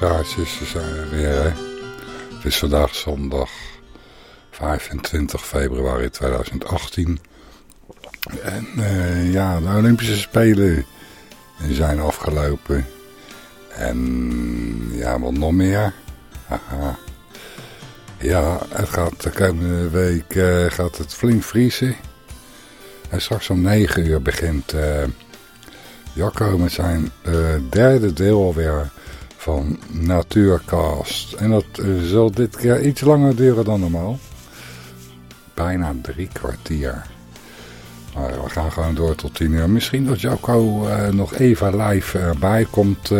zijn er weer. Hè. Het is vandaag zondag 25 februari 2018. En uh, ja, de Olympische Spelen zijn afgelopen. En ja, wat nog meer? Ja, het gaat de komende week uh, gaat het flink vriezen. En straks om 9 uur begint uh, Jacco met zijn derde deel alweer van Natuurcast. En dat uh, zal dit keer iets langer duren dan normaal. Bijna drie kwartier. Maar we gaan gewoon door tot 10 uur. Misschien dat Jacco nog even live erbij komt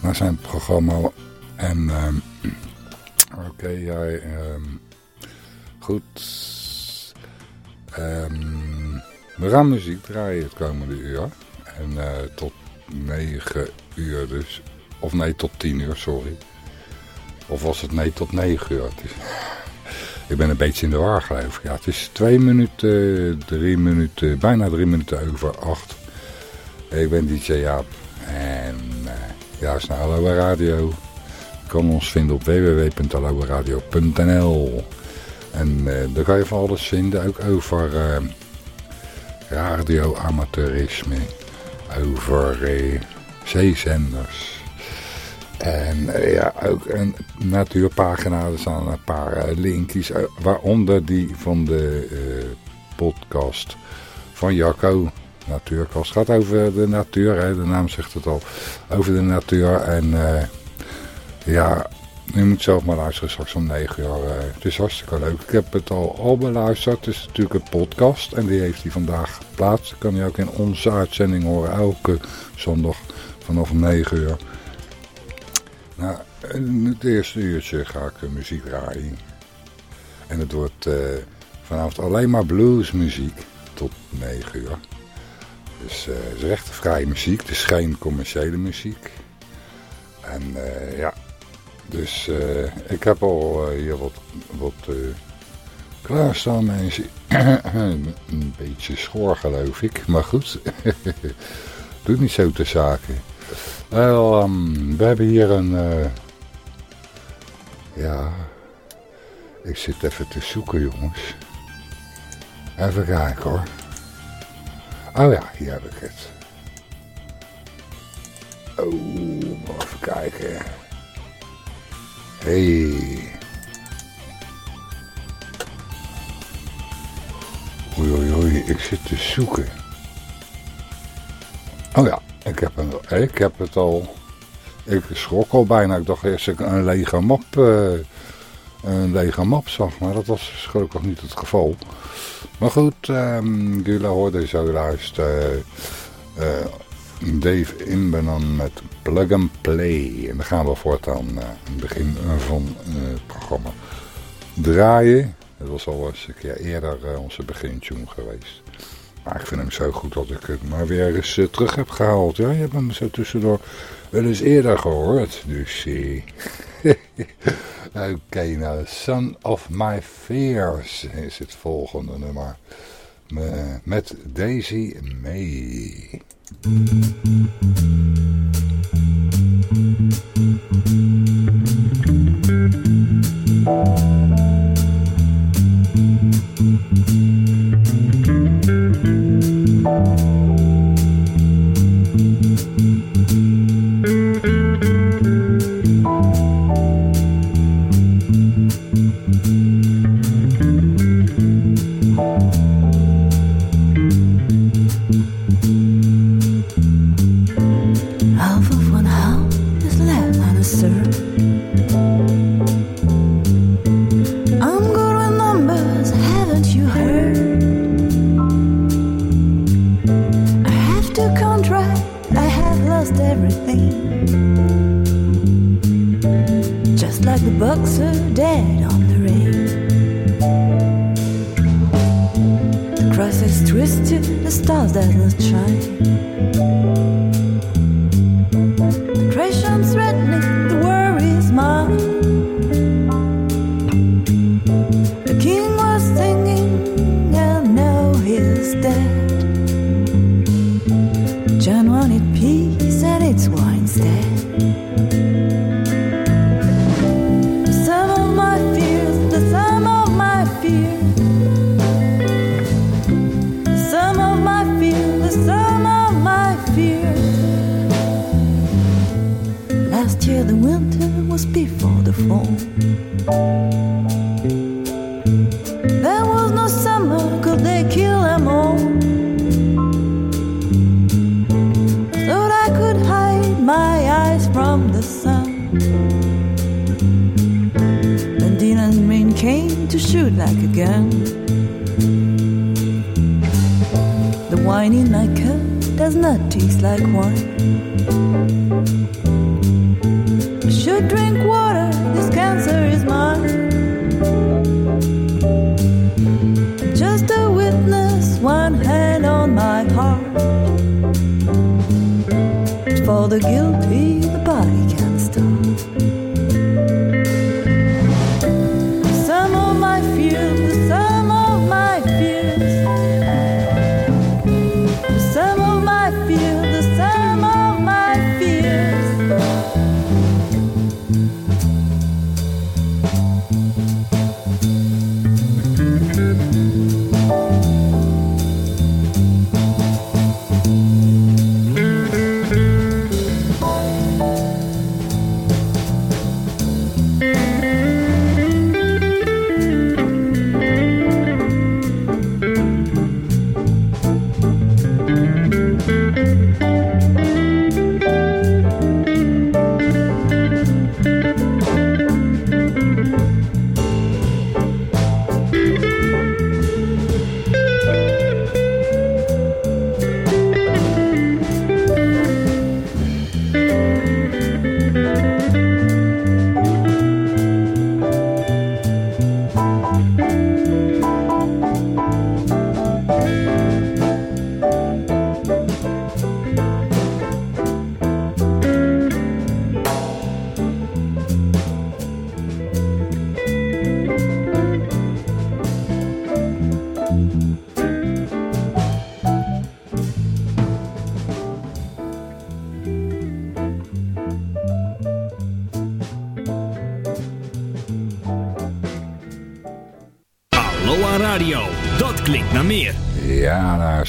naar zijn programma. En oké, okay, jij... Um, goed... Um, we gaan muziek draaien het komende uur. En tot 9 uur dus. Of nee, tot 10 uur, sorry. Of was het nee, tot 9 uur. Is, ik ben een beetje in de war geloof ik. Ja, het is 2 minuten, 3 minuten, bijna 3 minuten over 8. Ik ben DJ Jaap. En uh, ja, is naar Aloha Radio. Je kan ons vinden op www.aloaradio.nl En uh, daar kan je van alles vinden, ook over uh, radioamateurisme, over uh, zeezenders. En ja, ook een natuurpagina, er staan een paar linkjes, waaronder die van de podcast van Jacco. Natuurkast gaat over de natuur, hè, de naam zegt het al, over de natuur. En ja, je moet zelf maar luisteren straks om 9 uur. Het is hartstikke leuk. Ik heb het al, al beluisterd. Het is natuurlijk een podcast. En die heeft hij vandaag geplaatst. kan je ook in onze uitzending horen. Elke zondag vanaf 9 uur. Nou, in het eerste uurtje ga ik muziek draaien. En het wordt uh, vanavond alleen maar bluesmuziek. Tot 9 uur. Dus uh, het is echt vrije muziek. Het is geen commerciële muziek. En ja... Dus ik heb al hier wat, wat klaarstaan mensen. een beetje schoor geloof ik, maar goed. Doet niet zo te zaken. Wel, um, we hebben hier een... ja, ik zit even te zoeken jongens. Even kijken hoor. Oh ja, hier heb ik het. Oh, even kijken. Hey. Oei, oei, oei, ik zit te zoeken. Oh ja, ik heb, ik heb het al. Ik schrok al bijna. Ik dacht eerst ik een lege map, uh, een lege map zag. Maar dat was dus gelukkig niet het geval. Maar goed, um, jullie hoorden zo luisteren. Uh, Dave Inbenan met Plug and Play. En dan gaan we voortaan uh, het begin van uh, het programma draaien. Dat was al eens een keer eerder uh, onze begintune geweest. Maar ik vind hem zo goed dat ik het maar weer eens terug heb gehaald. Ja, je hebt hem zo tussendoor wel eens eerder gehoord. Dus Oké, okay, nou, Son of My Fears is het volgende nummer. Met Daisy May. bucks are dead on the rain. The cross is twisted, the stars that will shine.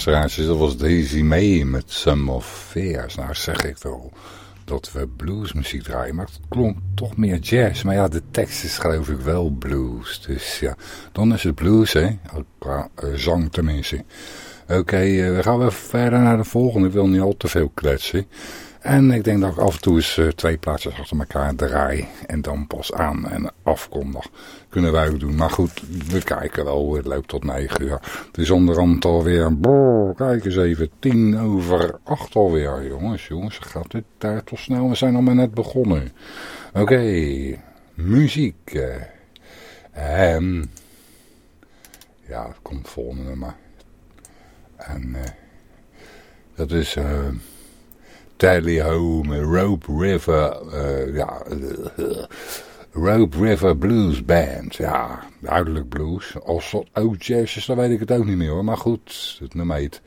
Luisteraars, dat was Daisy May met Some of Fears. Nou zeg ik toch dat we bluesmuziek draaien, maar het klonk toch meer jazz. Maar ja, de tekst is geloof ik wel blues. Dus ja, dan is het blues, hè. Qua uh, zang tenminste. Oké, uh, we gaan weer verder naar de volgende. Ik wil niet al te veel kletsen. En ik denk dat ik af en toe eens uh, twee plaatjes achter elkaar draai. En dan pas aan en afkondig. Kunnen wij ook doen. Maar goed, we kijken wel. Het loopt tot 9 uur. Het is onderhand alweer. Brrr, kijk eens even. 10 over 8 alweer. Jongens, jongens. Gaat dit daar toch snel? We zijn al maar net begonnen. Oké. Muziek. Uh, en. Ja, het komt volgende nummer. En. Uh, dat is. Uh, Tally Home, Rope River, ja, Rope River Blues Band. Ja, duidelijk blues. Als dat oud jazz is, weet ik het ook niet meer hoor. Maar goed, het nummer heet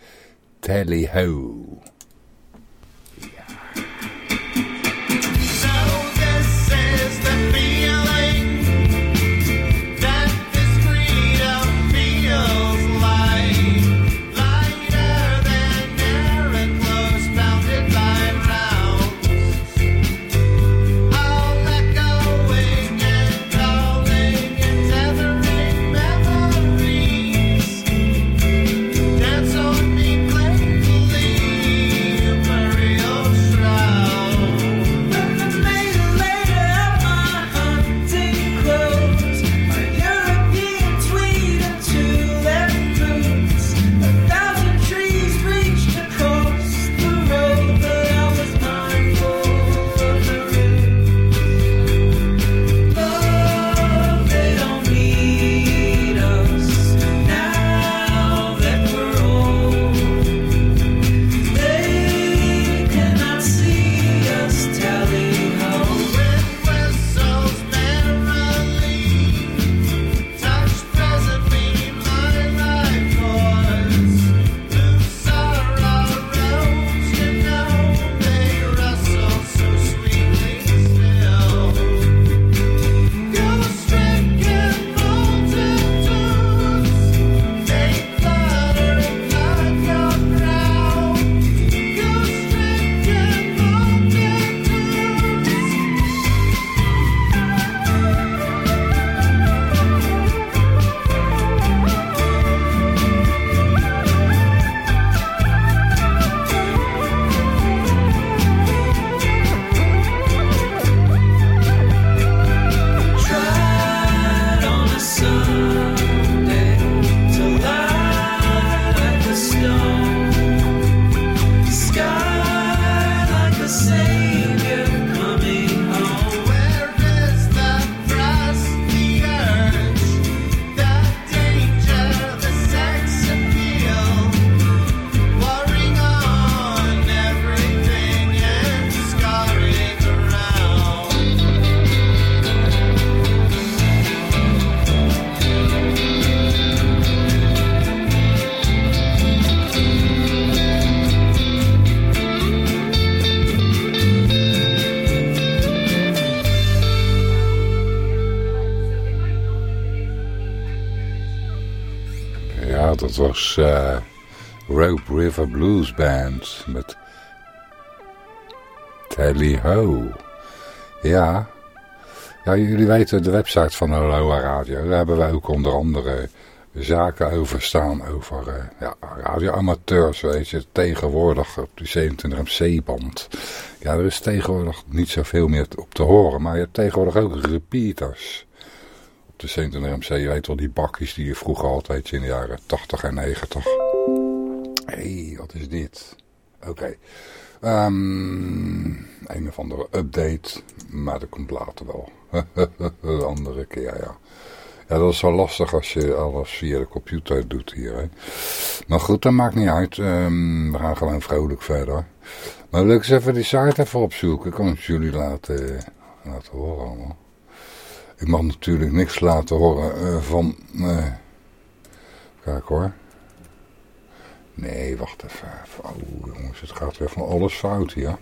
Tally Ho. Band met Tally Ho. Ja. ja, jullie weten de website van Aloha Radio. Daar hebben wij ook onder andere zaken over staan. Over uh, ja, radioamateurs, weet je. Tegenwoordig op die 27MC-band. Ja, er is tegenwoordig niet zoveel meer op te horen. Maar je hebt tegenwoordig ook repeaters de Saint MC, je weet wel, die bakjes die je vroeger altijd in de jaren 80 en 90. Hé, hey, wat is dit? Oké. Okay. Um, een of andere update, maar dat komt later wel. de andere keer, ja. Ja, dat is wel lastig als je alles via de computer doet hier. Hè. Maar goed, dat maakt niet uit. Um, we gaan gewoon vrolijk verder. Maar ik eens even die site even opzoeken. Ik kan het jullie laten, laten horen allemaal. Ik mag natuurlijk niks laten horen uh, van... Uh, kijk hoor. Nee, wacht even. Oh jongens, het gaat weer van alles fout hier.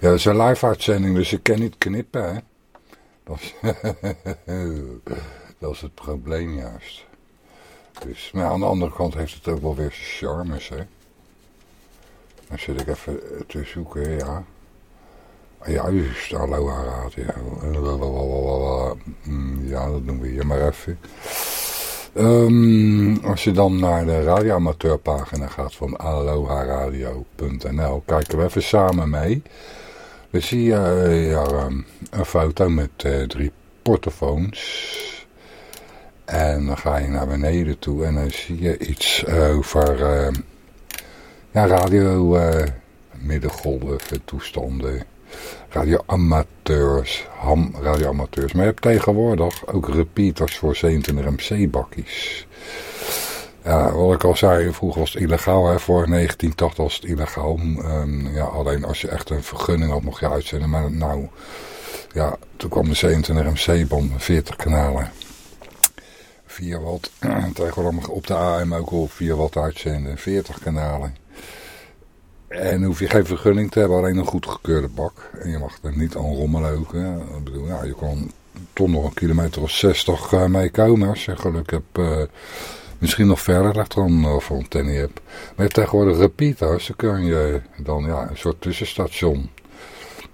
Ja, het is een live uitzending, dus ik kan niet knippen, hè. Dat is, het probleem juist. Dus, maar aan de andere kant heeft het ook wel weer charmes, hè. Dan zit ik even te zoeken, ja. Juist, Aloha Radio. Ja, dat doen we hier maar even. Um, als je dan naar de radioamateurpagina gaat van aloharadio.nl, kijken we even samen mee. Dan zie je uh, ja, um, een foto met uh, drie portofoons. En dan ga je naar beneden toe en dan zie je iets over uh, ja, radio middengolven toestanden radioamateurs, ham radioamateurs. Maar je hebt tegenwoordig ook repeaters voor 27 MC-bakkies. Ja, wat ik al zei, vroeger was het illegaal, hè. voor 1980 was het illegaal. Um, ja, alleen als je echt een vergunning had, mocht je uitzenden. Maar nou, ja, toen kwam de 27 MC-bom, 40 kanalen. 4 watt, tegenwoordig op de AM ook op 4 watt uitzenden, 40 kanalen. En hoef je geen vergunning te hebben, alleen een goedgekeurde bak. En je mag er niet aan rommelen. Ik bedoel, ja, je kan toch nog een kilometer of 60 uh, mee komen als je geluk hebt. Uh, misschien nog verder dan of een antenne hebt. Maar je hebt tegenwoordig repeaters, dan kun je dan ja, een soort tussenstation.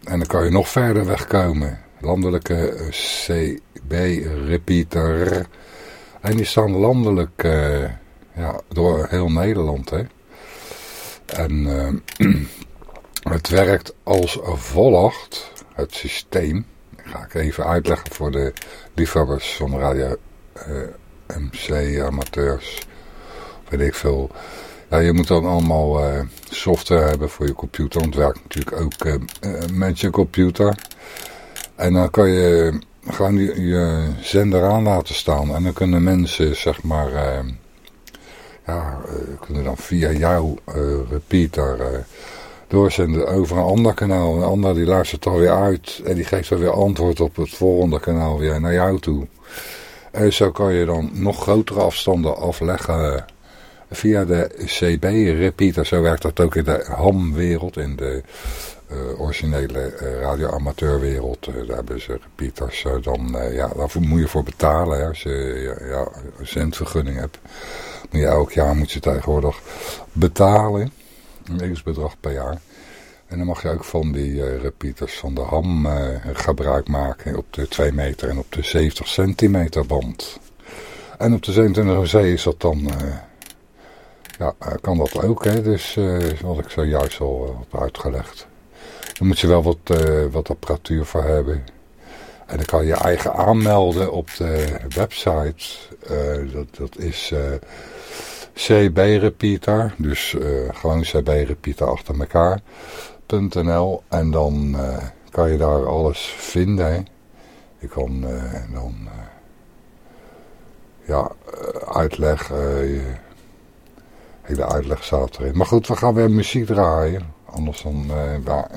En dan kan je nog verder wegkomen. Landelijke CB-repeater. En die staan landelijk ja, door heel Nederland, hè. En uh, het werkt als volgt, het systeem. Ga ik even uitleggen voor de liefhebbers van radio eh, MC, amateurs, weet ik veel. Ja, je moet dan allemaal uh, software hebben voor je computer. Want het werkt natuurlijk ook met je computer. En dan kan je gewoon je, je, zender aan laten staan. En dan kunnen mensen, zeg maar ja, uh, kunnen dan via jouw uh, repeater uh, doorzenden over een ander kanaal. Een ander die luistert dan weer uit en die geeft dan weer antwoord op het volgende kanaal weer naar jou toe. En zo kan je dan nog grotere afstanden afleggen via de CB-repeater. Zo werkt dat ook in de ham-wereld, in de originele uh, radioamateurwereld. Daar hebben ze repeaters. dan, ja, daarvoor moet je voor betalen hè, als je ja, een zendvergunning hebt. Ja, elk jaar moet je tegenwoordig betalen. Een x-bedrag per jaar. En dan mag je ook van die uh, repeaters van de ham uh, gebruik maken op de 2 meter en op de 70 centimeter band. En op de 27 zee is dat dan, uh, ja, kan dat ook, hè. Dus wat ik zojuist al heb uitgelegd. Dan moet je wel wat, wat apparatuur voor hebben. En dan kan je eigen aanmelden op de website. Dat, dat is CB-repeater. Dus uh, gewoon CB-repeater achter elkaar.nl. En dan uh, kan je daar alles vinden. Hè. Je kan uh, dan ja, uitleg, hele uitleg staat erin. Maar goed, we gaan weer muziek draaien. Anders dan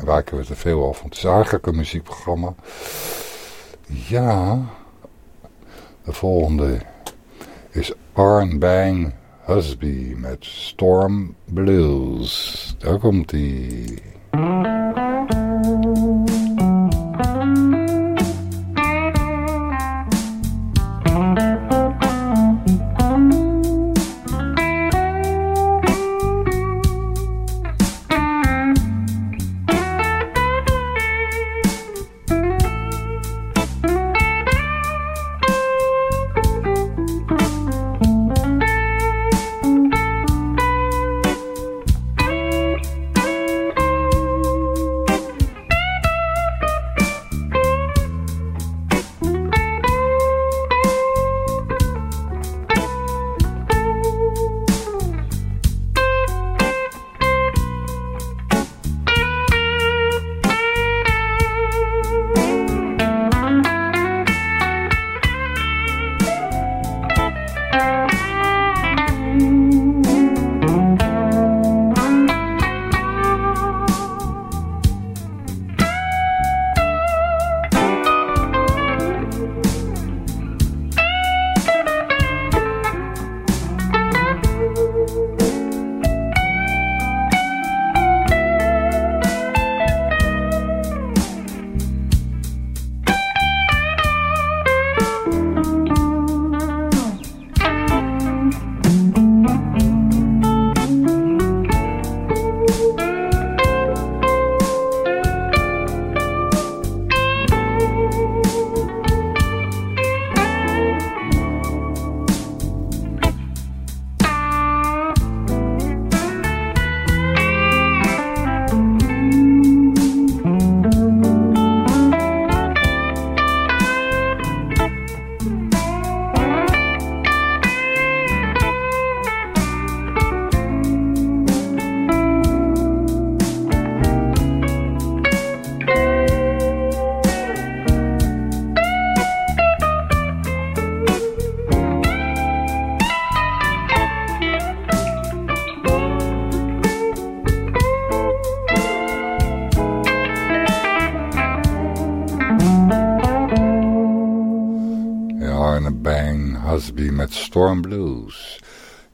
wijken we te veel af. Want het is eigenlijk een muziekprogramma. Ja, de volgende is Arn Bang Husby met Storm Blues. Daar komt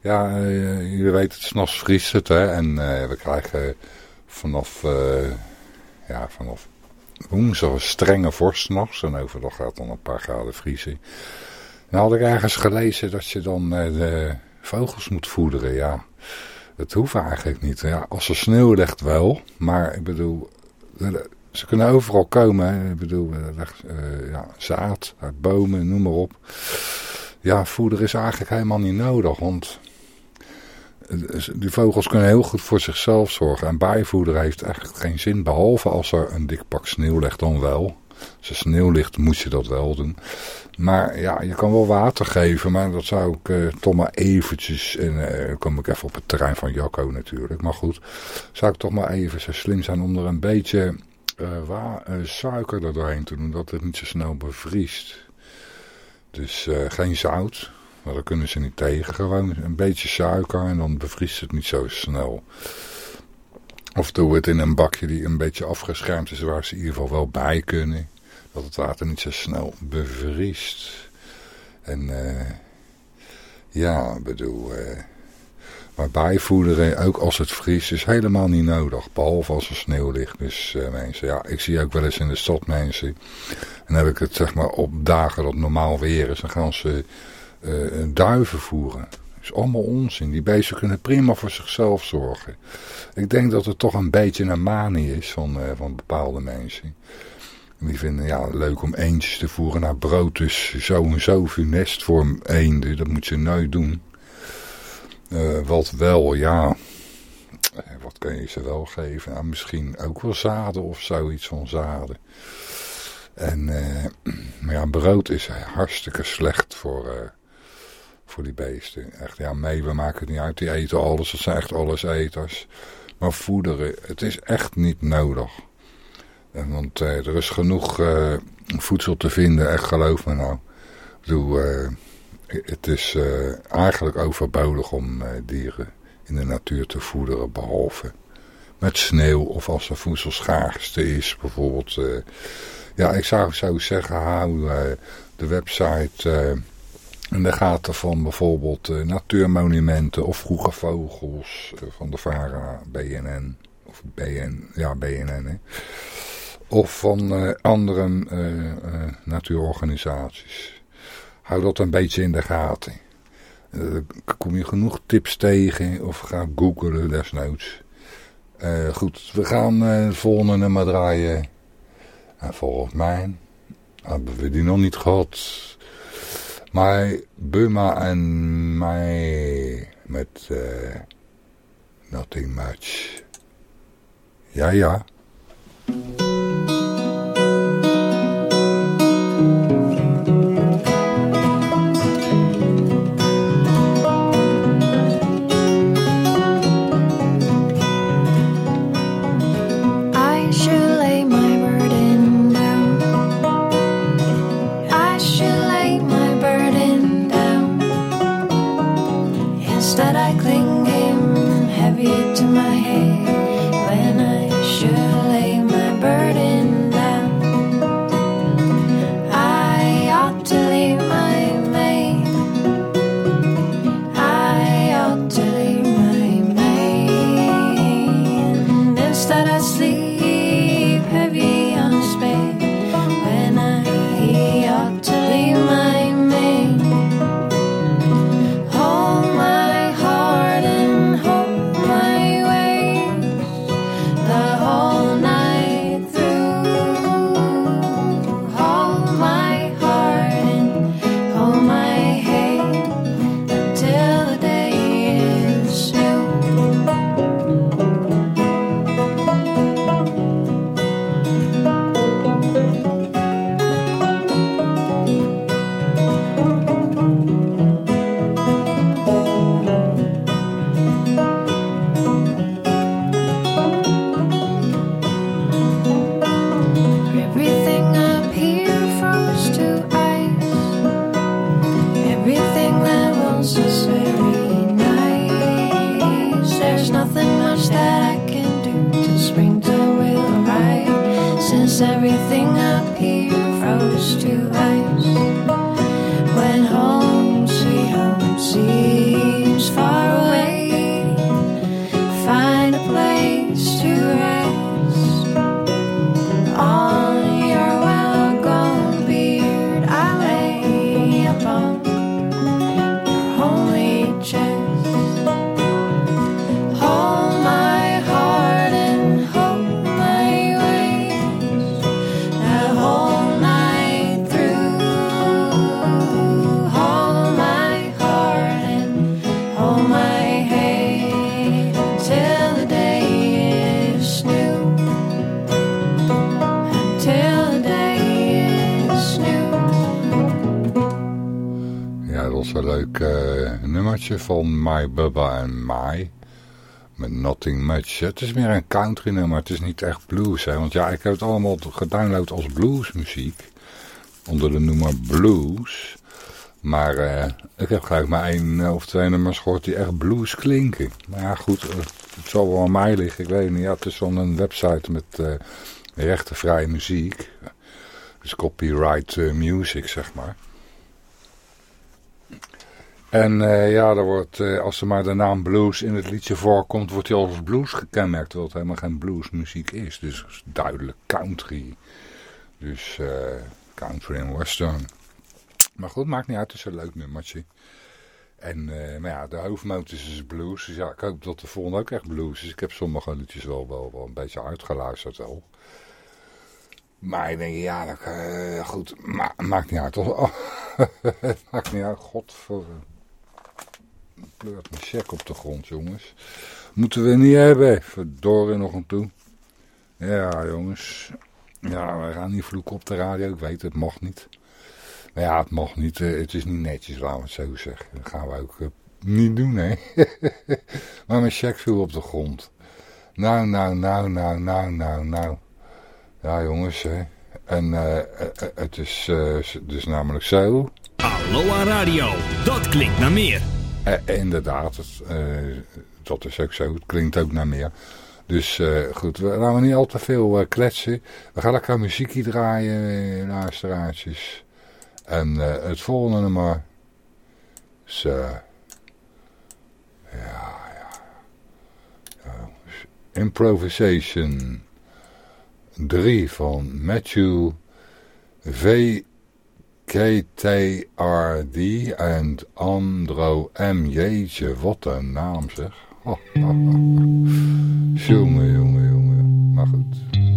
Ja, uh, jullie weten, het s'nachts vriest het, hè. En uh, we krijgen vanaf, uh, ja, vanaf woensdag strenge vorst s'nachts. En overdag gaat dan een paar graden vriezen. Nou had ik ergens gelezen dat je dan de vogels moet voederen, ja. Het hoeft eigenlijk niet. Ja, als er sneeuw ligt wel, maar ik bedoel, ze kunnen overal komen. Ik bedoel, ja, zaad uit bomen, noem maar op. Ja, voeder is eigenlijk helemaal niet nodig, want die vogels kunnen heel goed voor zichzelf zorgen. En bijvoeder heeft eigenlijk geen zin, behalve als er een dik pak sneeuw ligt dan wel. Als er sneeuw ligt moet je dat wel doen. Maar ja, je kan wel water geven, maar dat zou ik uh, toch maar eventjes... En dan kom ik even op het terrein van Jacco natuurlijk. Maar goed, zou ik toch maar even zo slim zijn om er een beetje uh, suiker er doorheen te doen. Dat het niet zo snel bevriest. Dus geen zout. Maar daar kunnen ze niet tegen. Gewoon een beetje suiker en dan bevriest het niet zo snel. Of doe het in een bakje die een beetje afgeschermd is waar ze in ieder geval wel bij kunnen. Dat het water niet zo snel bevriest. En uh, ja, bedoel... Uh, maar bijvoederen, ook als het vriest, is helemaal niet nodig. Behalve als er sneeuw ligt. Dus uh, mensen, ja, ik zie ook wel eens in de stad mensen. En dan heb ik het zeg maar op dagen dat normaal weer is. Dan gaan ze uh, duiven voeren. Dat is allemaal onzin. Die beesten kunnen prima voor zichzelf zorgen. Ik denk dat het toch een beetje een manie is van, uh, van bepaalde mensen. Die vinden ja, leuk om eendjes te voeren. Nou, brood is zo en zo funest voor eenden. Dat moet je nooit doen. Uh, wat wel, ja... Wat kun je ze wel geven? Nou, misschien ook wel zaden of zoiets van zaden. En, maar ja, brood is hartstikke slecht voor, voor die beesten. Echt, ja, mee, we maken het niet uit. Die eten alles, dat zijn echt alleseters. Maar voederen, het is echt niet nodig. Want eh, er is genoeg uh, voedsel te vinden, echt geloof me nou. Uh, het is eigenlijk overbodig om dieren in de natuur te voederen, behalve met sneeuw of als er voedselschaarste is, bijvoorbeeld. ja, ik zou, zou zeggen, hou de website in de gaten van bijvoorbeeld uh, natuurmonumenten of vroege vogels uh, van de VARA, BNN. Of BN, ja, BNN. Hè. Of van uh, andere natuurorganisaties. Hou dat een beetje in de gaten. Kom je genoeg tips tegen of ga googlen desnoods. goed, we gaan het volgende nummer draaien. En volgens mij hebben we die nog niet gehad. Maar Buma en mij met uh, Nothing Much. Ja, ja. Van My Bubba and My. Met Nothing Much. Het is meer een country nummer. Het is niet echt blues. Hè? Want ja, ik heb het allemaal gedownload als bluesmuziek. Onder de noemer blues. Maar uh, ik heb gelijk maar één of twee nummers gehoord die echt blues klinken. Maar ja, goed. Het zal wel aan mij liggen. Ik weet niet. Ja, het is zo'n website met uh, rechtenvrije muziek. Dus copyright music, zeg maar. En uh, ja, er wordt, uh, als er maar de naam blues in het liedje voorkomt, wordt hij als blues gekenmerkt. Terwijl het helemaal geen bluesmuziek is. Dus duidelijk country. Dus uh, country en western. Maar goed, maakt niet uit. Het is een leuk nummertje. En maar ja, de hoofdmoot is blues. Dus ja, ik hoop dat de volgende ook echt blues is. Ik heb sommige liedjes wel, wel, wel een beetje uitgeluisterd wel. Maar ik denk, ja, dat, goed, ma maakt niet uit. Oh, maakt niet uit, godver pleurt een check op de grond, jongens. Moeten we niet hebben. Verdorie nog een toe. Ja, jongens. Ja, wij gaan niet vloeken op de radio. Ik weet, het mag niet. Maar ja, het mag niet. Het is niet netjes, laten we het zo zeggen. Dat gaan we ook niet doen, hè. maar mijn check viel op de grond. Nou, nou, nou, nou, nou, nou, nou. Ja, jongens, hè. En uh, het is dus namelijk zo. Aloha Radio, dat klinkt naar meer. Uh, inderdaad, het, dat is ook zo. Het klinkt ook naar meer. Dus goed, we laten we niet al te veel kletsen. We gaan lekker muziekje draaien, luisteraartjes. En het volgende nummer is... ja, ja. Improvisation 3 van Matthew V. KTRD en Andro M. Wat een naam zeg. Jongen, jongen, jongen. Maar goed.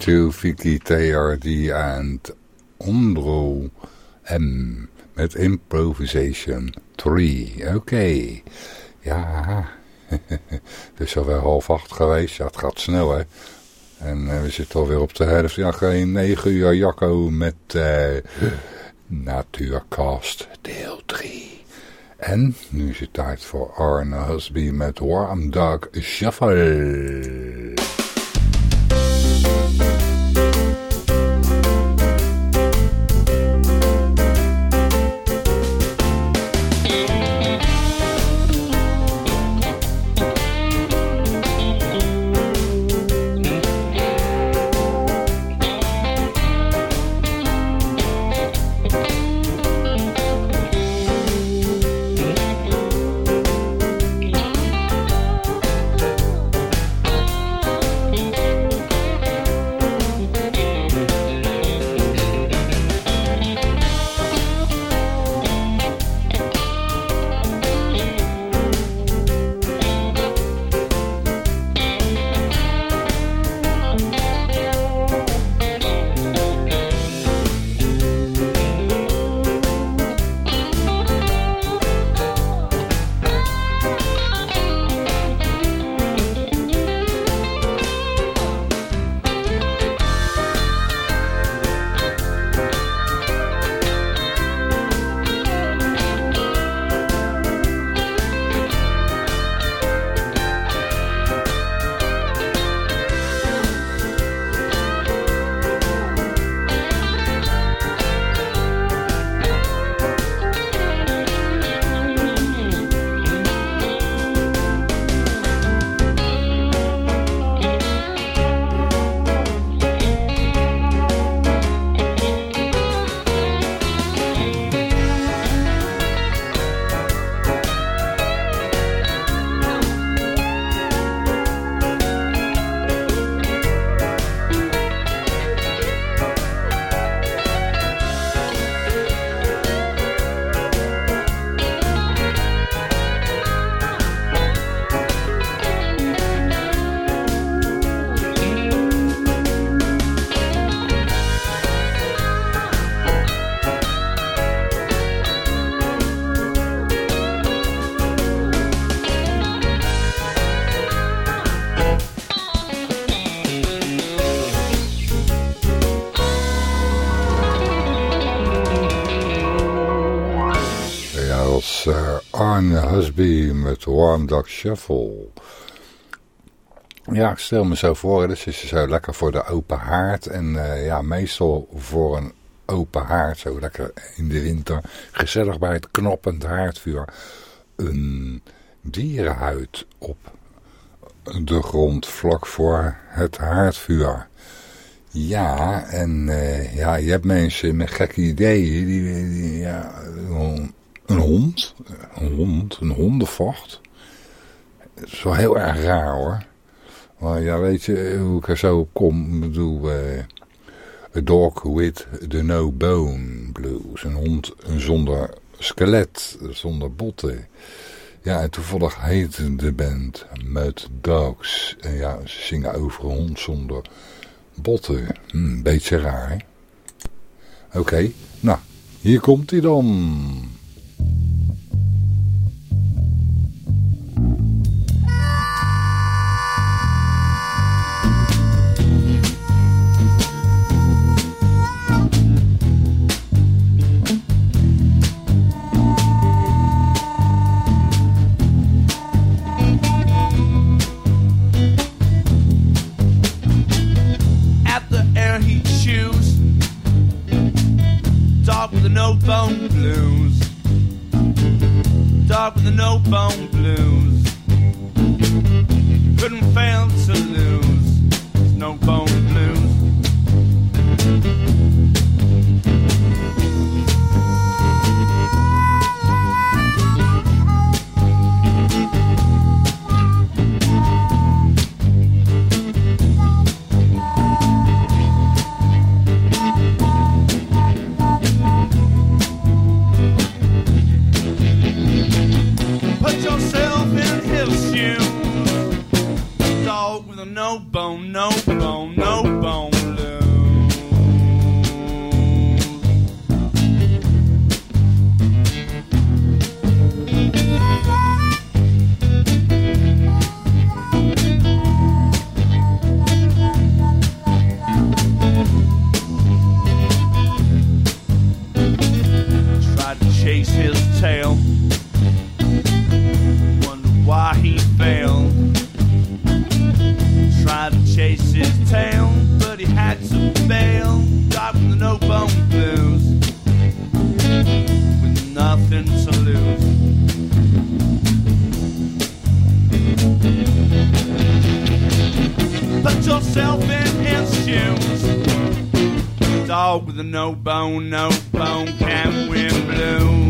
To Vicky TRD and Ondro M met Improvisation 3. Oké. Ja, het is alweer half acht geweest. Ja, het gaat snel hè. En uh, we zitten alweer op de helft. Ja, geen 9 uur Jacco met uh, Natuurcast deel 3. En nu is het tijd voor Arne Husby met Warm Dog Shuffle. Shuffle. Ja, ik stel me zo voor, dus is zo lekker voor de open haard. En uh, ja, meestal voor een open haard, zo lekker in de winter, gezellig bij het knoppend haardvuur, een dierenhuid op de grond vlak voor het haardvuur. Ja, en uh, ja, je hebt mensen met gekke ideeën, die, ja, een hond. Een hond. Een hondenvacht. Dat is wel heel erg raar hoor. Maar ja, weet je hoe ik er zo op kom? Ik bedoel, a dog with the no bone blues. Een hond zonder skelet, zonder botten. Ja, en toevallig heet de band Mud Dogs. En ja, ze zingen over een hond zonder botten. Hm, beetje raar, hè? Oké, nou, hier komt hij dan. No bone blues. Dog with the no bone blues. Couldn't fail to lose. No bone Dog with a no bone, no bone, can't win blue.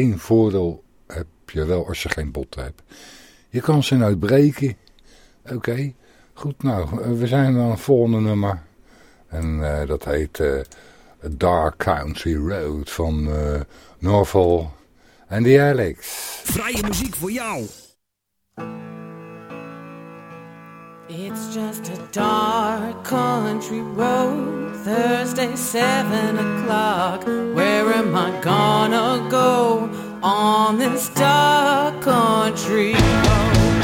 Oké. Eén voordeel heb je wel als je geen botten hebt. Je kan ze nooit breken. Oké. Goed, nou, eh, we zijn aan het volgende nummer. En eh, dat heet eh, Dark Country Road van Norval en die Alex. Vrije muziek voor jou. It's just a dark country road, Thursday, seven o'clock. Where am I gonna go on this dark country road?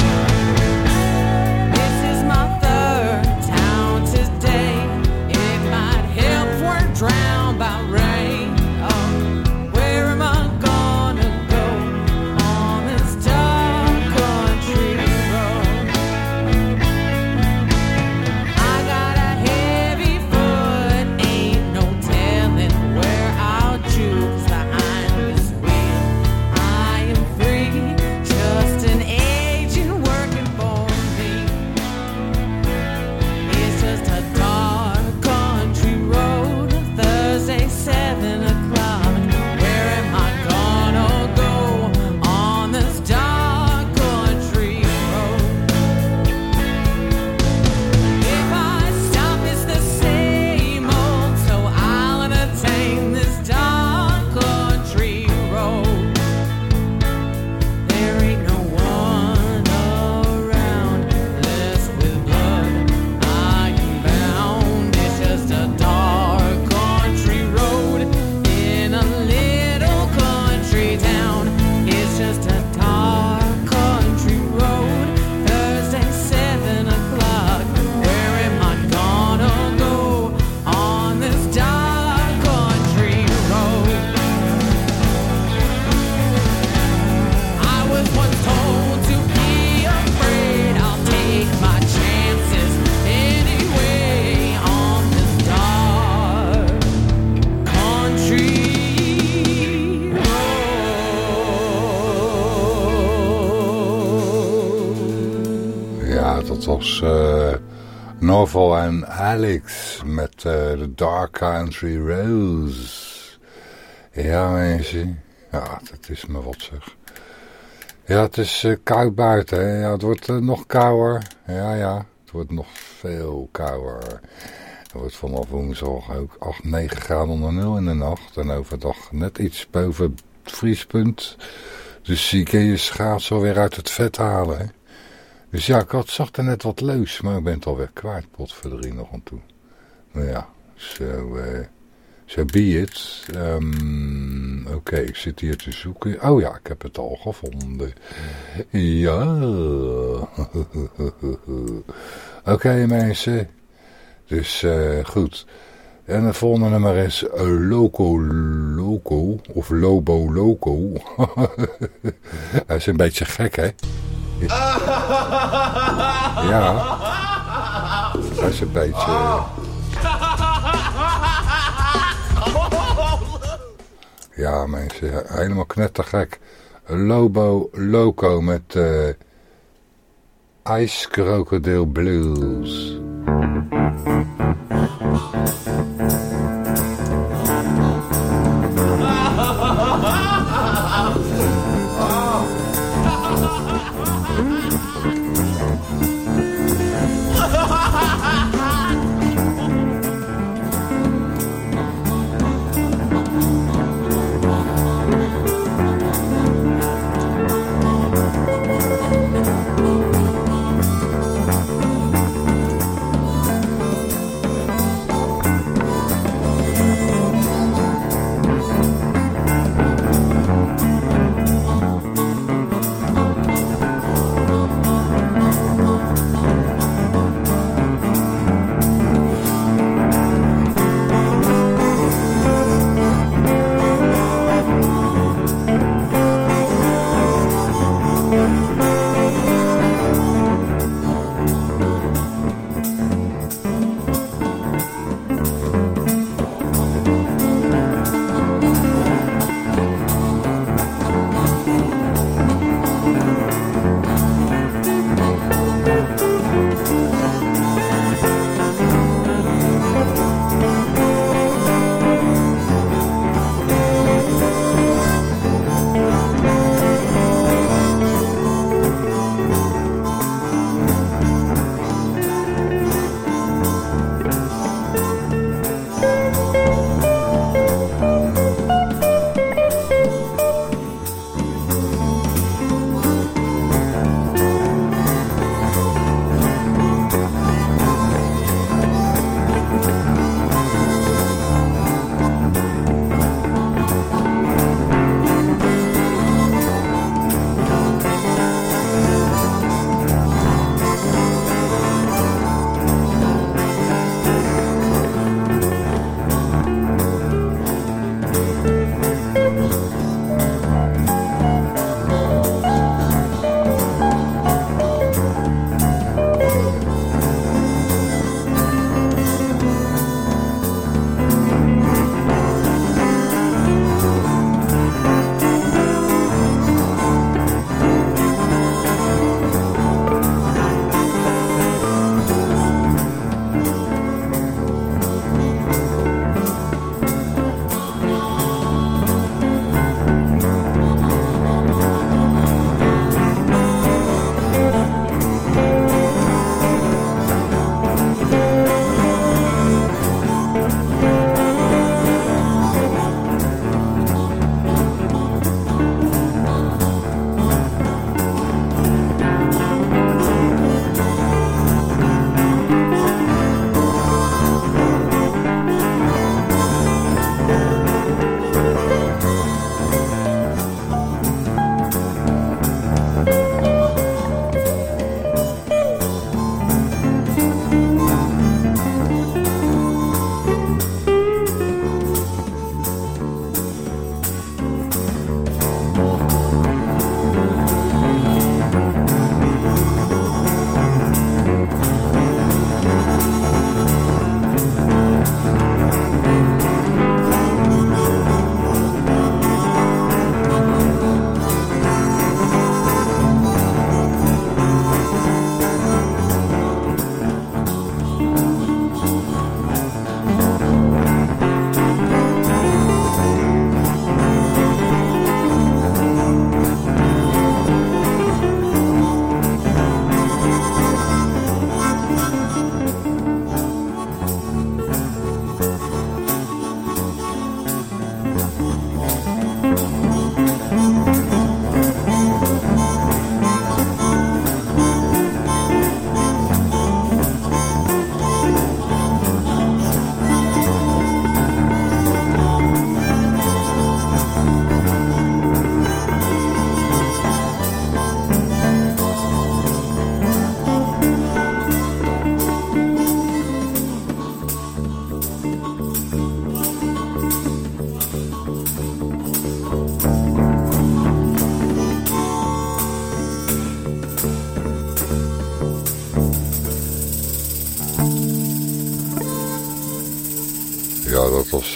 Alex met eh, de Dark Country Rose. Ja, mensen. Ja, dat is me wat zeg. Ja, het is eh, koud buiten. Ja, het wordt eh, nog kouder. Ja, ja. Het wordt nog veel kouder. Het wordt vanaf woensdag ook 8, 9 graden onder nul in de nacht. En overdag net iets boven het vriespunt. Dus zie kun je schaats alweer uit het vet halen. Dus ja, ik had, zag er net wat leus, maar ik ben het alweer kwijt, potverdrie nog aan toe. Nou ja, zo, uh, zo be it. Um, Oké, ik zit hier te zoeken. Oh ja, ik heb het al gevonden. Ja. Oké mensen. Dus uh, goed. En het volgende nummer is Loco Loco. Of Lobo Loco. Hij is een beetje gek, hè? Ja. Hij is een beetje... Ja, mensen. Helemaal knettergek. Lobo Loco met... Uh, Ice Crocodile Blues.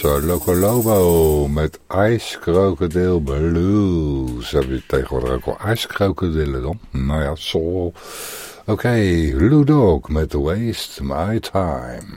Zo, Loco Lobo met Ice Crocodile Blues. Heb je tegenwoordig ook al ijskrokodilen dan? Nou ja, zo. Oké, okay, Blue Dog met Waste My Time.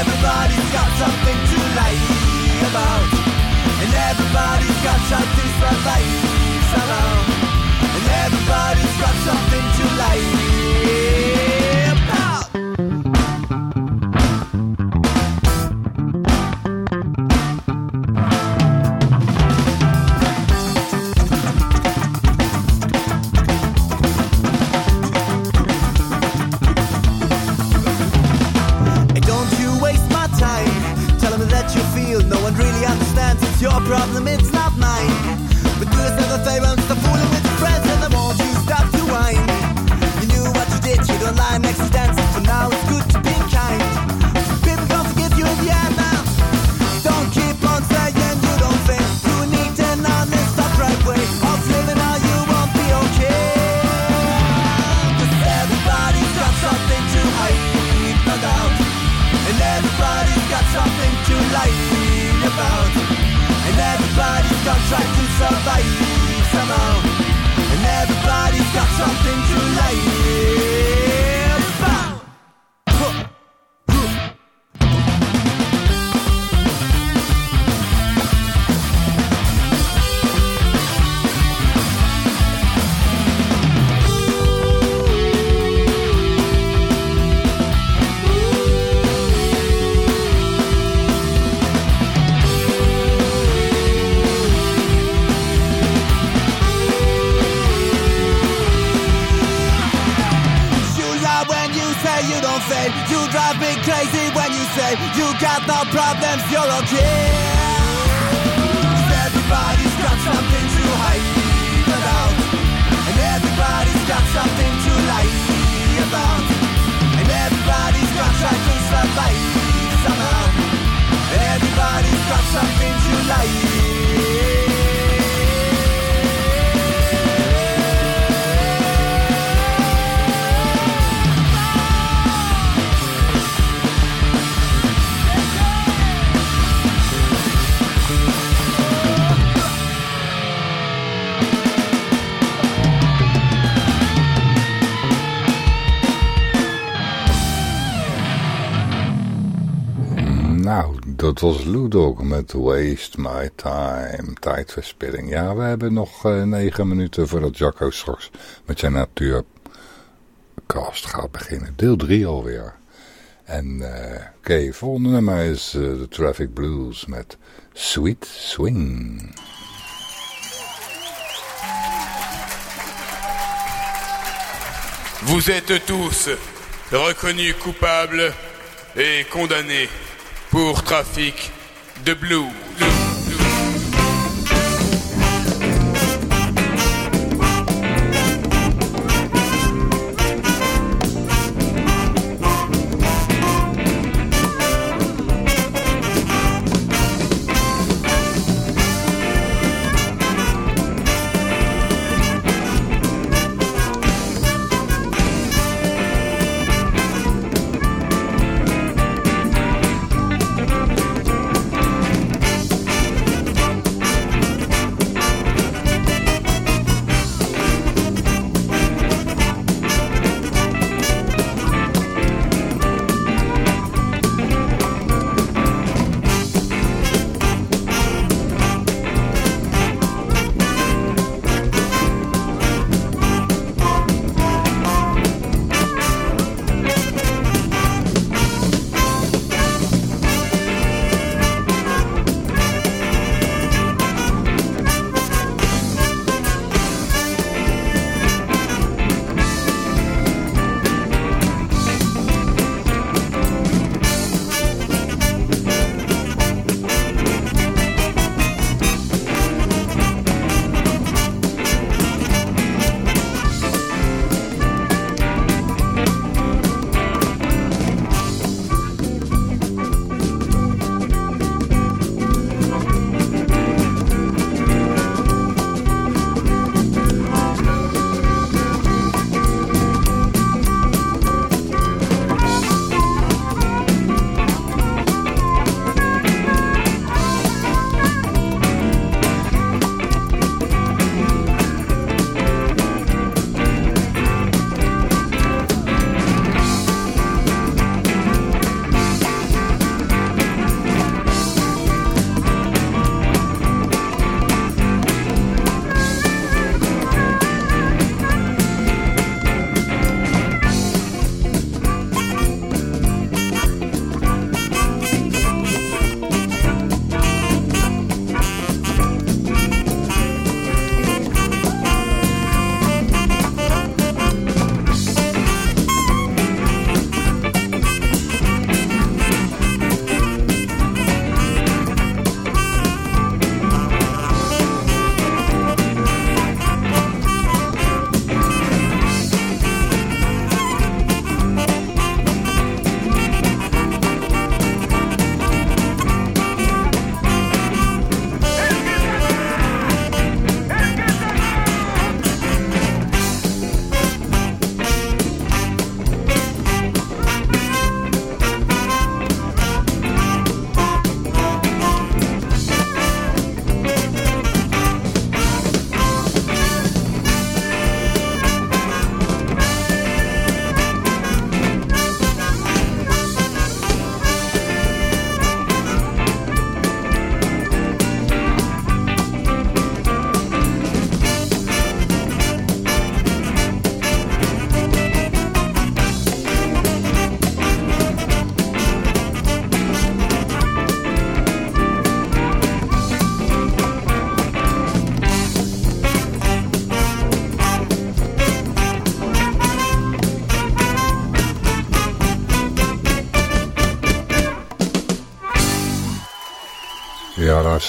everybody's got something to lie about. And everybody's got something to lie somehow. And everybody's got something. was Ludog met Waste My Time, tijdverspilling. Ja, we hebben nog eh, negen minuten voordat Jacco straks met zijn natuurcast gaat beginnen. Deel 3 alweer. En eh, oké, volgende nummer is eh, The Traffic Blues met Sweet Swing. Vous êtes tous reconnus coupables et condamnés. pour trafic de blues.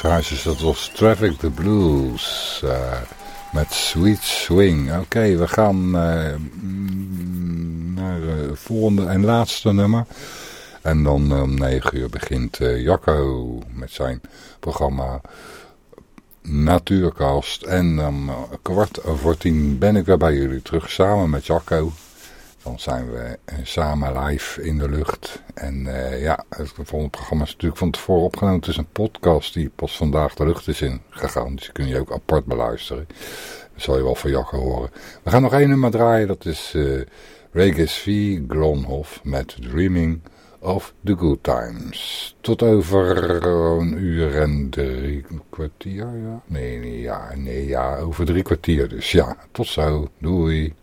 Luisteraars. Dat was Traffic the Blues. eh, met Sweet Swing. Oké, we gaan eh, naar het volgende en laatste nummer. En dan eh, om 9 uur begint eh, Jacco met zijn programma Natuurkast. En om eh, kwart over tien ben ik weer bij jullie terug samen met Jacco. Dan zijn we eh, samen live in de lucht. En eh, ja, het volgende programma is natuurlijk van tevoren opgenomen. Het is een podcast die pas vandaag de lucht is in gegaan. Dus die kun je ook apart beluisteren. Dat zal je wel van Jacco horen. We gaan nog één nummer draaien. Dat is eh Regis V. Gronhoff met Dreaming of the Good Times. Tot over een uur en drie kwartier, ja? Nee, nee, ja, nee, ja, over drie kwartier. Dus ja, tot zo. Doei.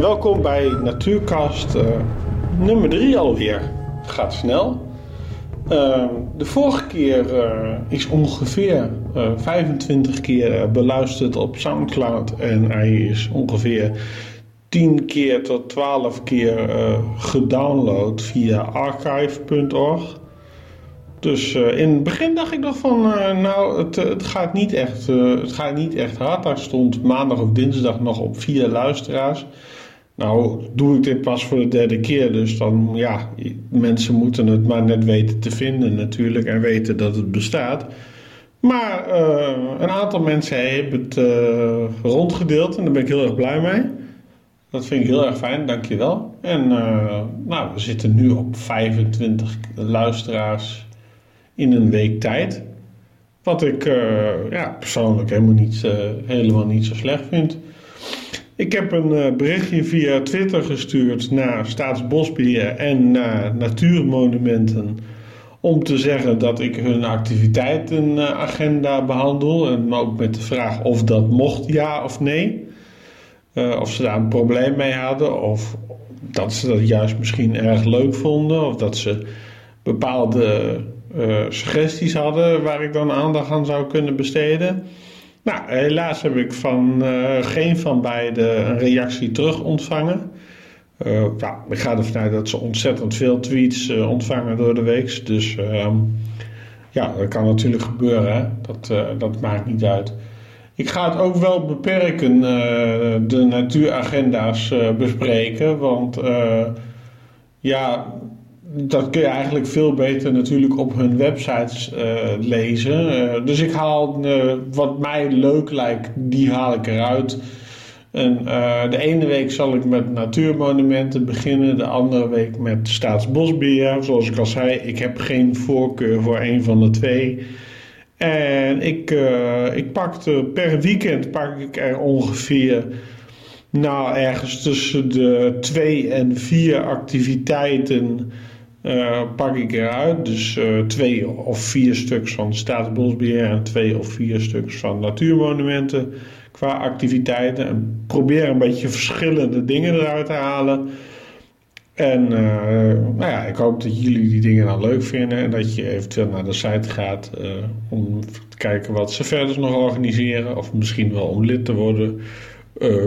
Welkom bij Natuurkast eh, nummer 3 alweer. Gaat snel. Eh, de vorige keer eh, is ongeveer eh, 25 keer beluisterd op Soundcloud en hij is ongeveer 10 keer tot 12 keer gedownload via archive.org. Dus in het begin dacht ik nog van, nou, het, het, gaat niet echt, het gaat niet echt hard. Daar stond maandag of dinsdag nog op vier luisteraars. Nou, doe ik dit pas voor de derde keer, dus dan, ja, mensen moeten het maar net weten te vinden natuurlijk en weten dat het bestaat. Maar eh, een aantal mensen hebben het eh, rondgedeeld en daar ben ik heel erg blij mee. Dat vind ik heel erg fijn, dankjewel. En eh, nou, we zitten nu op 25 luisteraars in een week tijd. Wat ik ja, persoonlijk helemaal niet, helemaal niet zo slecht vind. Ik heb een eh, berichtje via Twitter gestuurd naar Staatsbosbeheer en naar Natuurmonumenten. Om te zeggen dat ik hun activiteitenagenda behandel. En ook met de vraag of dat mocht, ja of nee. Eh, of ze daar een probleem mee hadden. Of dat ze dat juist misschien erg leuk vonden. Of dat ze bepaalde eh, suggesties hadden waar ik dan aandacht aan zou kunnen besteden. Nou, helaas heb ik van eh, geen van beide een reactie terug ontvangen. Eh, ja, ik ga ervan uit dat ze ontzettend veel tweets eh, ontvangen door de week. Dus ehm, ja, dat kan natuurlijk gebeuren. Dat, dat maakt niet uit. Ik ga het ook wel beperken, de natuuragenda's bespreken. Want ja, dat kun je eigenlijk veel beter natuurlijk op hun websites eh, lezen. Eh, dus ik haal eh, wat mij leuk lijkt, die haal ik eruit. En de ene week zal ik met natuurmonumenten beginnen, de andere week met staatsbosbeheer. Zoals ik al zei, ik heb geen voorkeur voor een van de twee. En ik, ik pakte per weekend pak ik er ongeveer, nou ergens tussen de twee en vier activiteiten eh, pak ik eruit. Dus eh, twee of vier stuks van staatsbosbeheer en twee of vier stuks van natuurmonumenten qua activiteiten. En probeer een beetje verschillende dingen eruit te halen. En eh, nou ja, ik hoop dat jullie die dingen dan leuk vinden en dat je eventueel naar de site gaat om te kijken wat ze verder nog organiseren. Of misschien wel om lid te worden.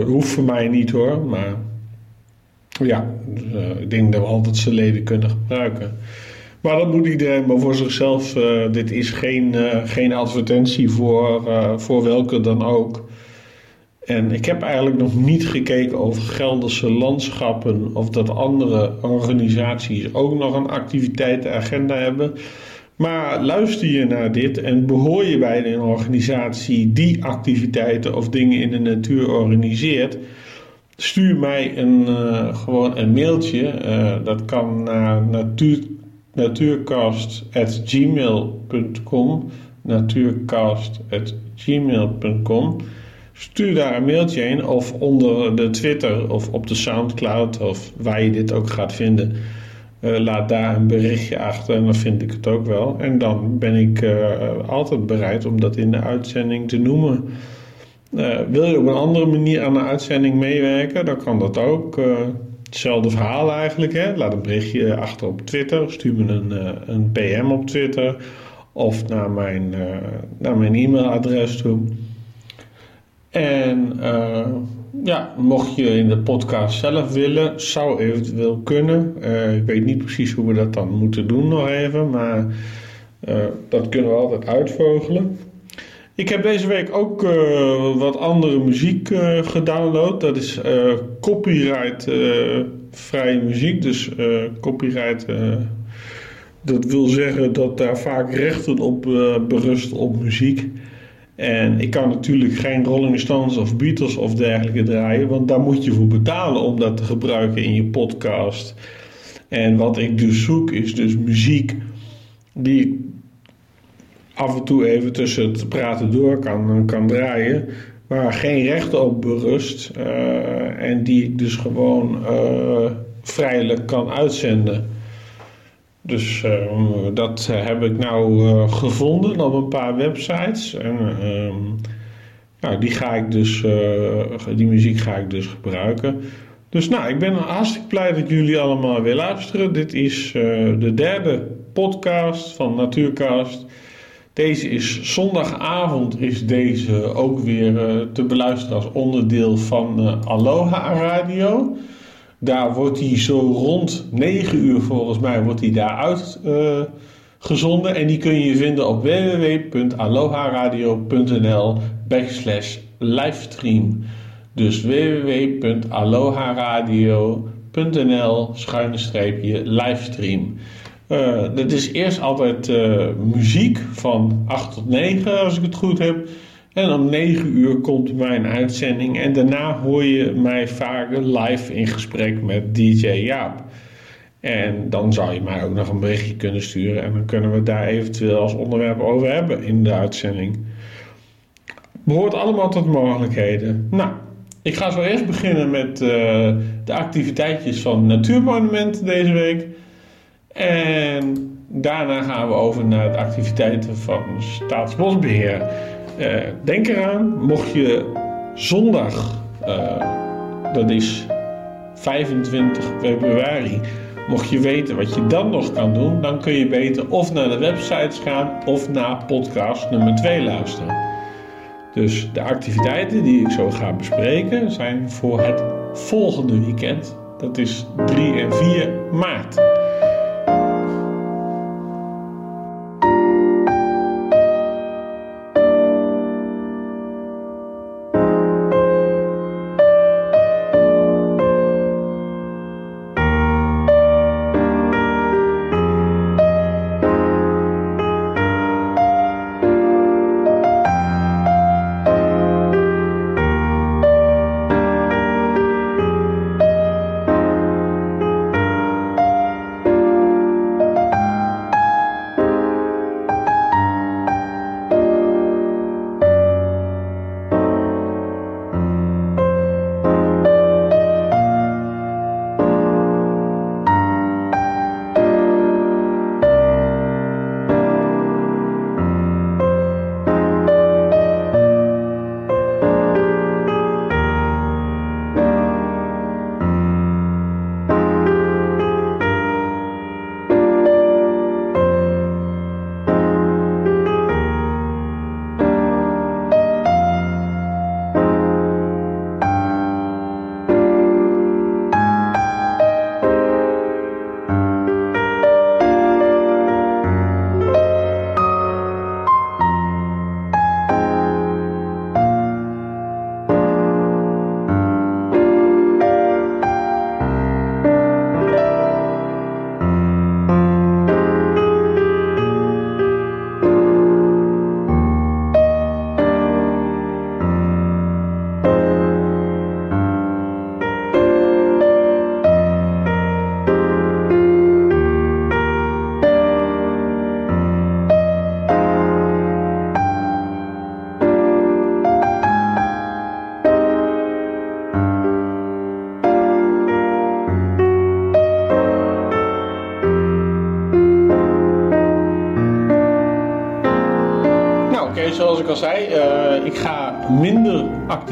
Hoeft voor mij niet hoor, maar ja, eh, ik denk dat we altijd zijn leden kunnen gebruiken. Maar dat moet iedereen maar voor zichzelf. eh, dit is geen, eh, geen advertentie voor, voor welke dan ook. En ik heb eigenlijk nog niet gekeken over Gelderse landschappen of dat andere organisaties ook nog een activiteitenagenda hebben. Maar luister je naar dit en behoor je bij een organisatie die activiteiten of dingen in de natuur organiseert, stuur mij een, eh, gewoon een mailtje. Eh, dat kan naar natuur, natuurcast.gmail.com Stuur daar een mailtje heen of onder de Twitter of op de Soundcloud of waar je dit ook gaat vinden. Eh, laat daar een berichtje achter en dan vind ik het ook wel. En dan ben ik altijd bereid om dat in de uitzending te noemen. Eh, wil je op een andere manier aan de uitzending meewerken, dan kan dat ook. Eh, hetzelfde verhaal eigenlijk. Hè? Laat een berichtje achter op Twitter. Stuur me een, eh, een PM op Twitter. Of naar mijn, naar mijn e-mailadres toe. En ja, mocht je in de podcast zelf willen, zou eventueel kunnen. Ik weet niet precies hoe we dat dan moeten doen nog even, maar dat kunnen we altijd uitvogelen. Ik heb deze week ook eh, wat andere muziek eh, gedownload. Dat is eh, copyright vrije muziek. Dus copyright, dat wil zeggen dat daar vaak rechten op berust op muziek. En ik kan natuurlijk geen Rolling Stones of Beatles of dergelijke draaien, want daar moet je voor betalen om dat te gebruiken in je podcast. En wat ik dus zoek is dus muziek die af en toe even tussen het praten door kan, kan draaien, waar geen rechten op berust eh, en die ik dus gewoon eh, vrijelijk kan uitzenden. Dus eh, dat heb ik nou gevonden op een paar websites. En ehm, die, ga ik dus, die muziek ga ik dus gebruiken. Dus nou, ik ben hartstikke blij dat jullie allemaal weer luisteren. Dit is de derde podcast van Natuurcast. Deze is zondagavond is deze ook weer eh, te beluisteren als onderdeel van eh, Aloha Radio. Daar wordt hij zo rond 9 uur volgens mij wordt hij daar uitgezonden. en die kun je vinden op www.aloharadio.nl backslash livestream. Dus www.aloharadio.nl schuine streepje livestream. Uh, dat is eerst altijd uh, muziek van 8 tot 9 als ik het goed heb. En om 9 uur komt mijn uitzending en daarna hoor je mij vaak live in gesprek met DJ Jaap. En dan zou je mij ook nog een berichtje kunnen sturen en dan kunnen we het daar eventueel als onderwerp over hebben in de uitzending. Behoort allemaal tot mogelijkheden. Nou, ik ga zo eerst beginnen met uh, de activiteitjes van Natuurmonumenten deze week. En daarna gaan we over naar de activiteiten van Staatsbosbeheer. Uh, denk eraan, mocht je zondag, uh, dat is 25 februari, mocht je weten wat je dan nog kan doen, dan kun je beter of naar de websites gaan of naar podcast nummer 2 luisteren. Dus de activiteiten die ik zo ga bespreken zijn voor het volgende weekend. Dat is 3 en 4 maart.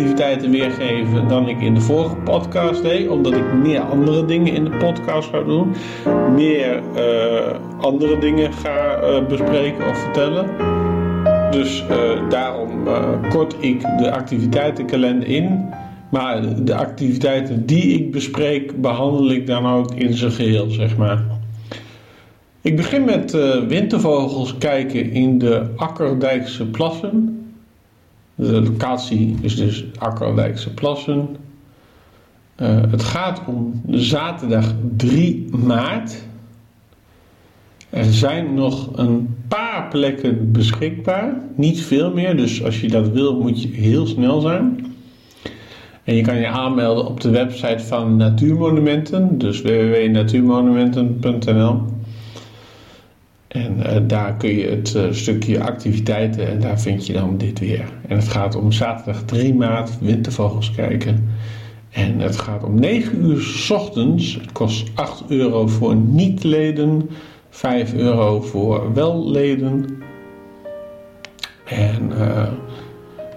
Activiteiten weergeven dan ik in de vorige podcast deed. Omdat ik meer andere dingen in de podcast ga doen. Meer uh, andere dingen ga uh, bespreken of vertellen. Dus daarom kort ik de activiteitenkalender in. Maar de activiteiten die ik bespreek, behandel ik dan ook in zijn geheel, zeg maar. Ik begin met wintervogels kijken in de Akkerdijkse plassen. De locatie is dus Akkerdijkse plassen. Uh, het gaat om zaterdag 3 maart. Er zijn nog een paar plekken beschikbaar. Niet veel meer, dus als je dat wil moet je heel snel zijn. En je kan je aanmelden op de website van Natuurmonumenten, dus www.natuurmonumenten.nl. En uh, daar kun je het uh, stukje activiteiten en daar vind je dan dit weer. En het gaat om zaterdag 3 maart wintervogels kijken. En het gaat om 9 uur s ochtends. Het kost 8 euro voor niet-leden, 5 euro voor wel-leden. En uh,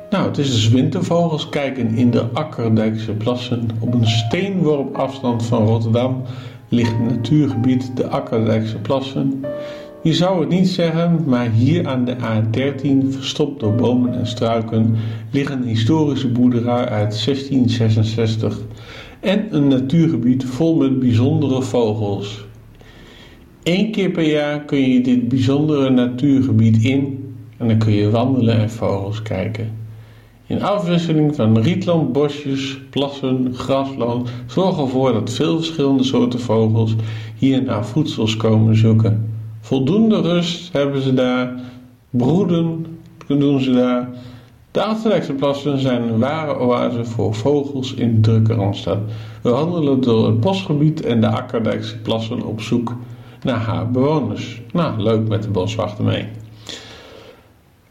Nou, het is dus wintervogels kijken in de Akkerdijkse plassen. Op een steenworp afstand van Rotterdam ligt het natuurgebied de Akkerdijkse plassen. Je zou het niet zeggen, maar hier aan de A13, verstopt door bomen en struiken, ligt een historische boerderij uit 1666 en een natuurgebied vol met bijzondere vogels. Eén keer per jaar kun je dit bijzondere natuurgebied in en dan kun je wandelen en vogels kijken. In afwisseling van rietland, bosjes, plassen, grasland zorgen ervoor dat veel verschillende soorten vogels hier naar voedsels komen zoeken. Voldoende rust hebben ze daar, broeden doen ze daar. De Achterlijkse plassen zijn een ware oase voor vogels in drukke Randstad. We wandelen door het bosgebied en de Akkerdijkse plassen op zoek naar haar bewoners. Nou, leuk met de boswachter mee.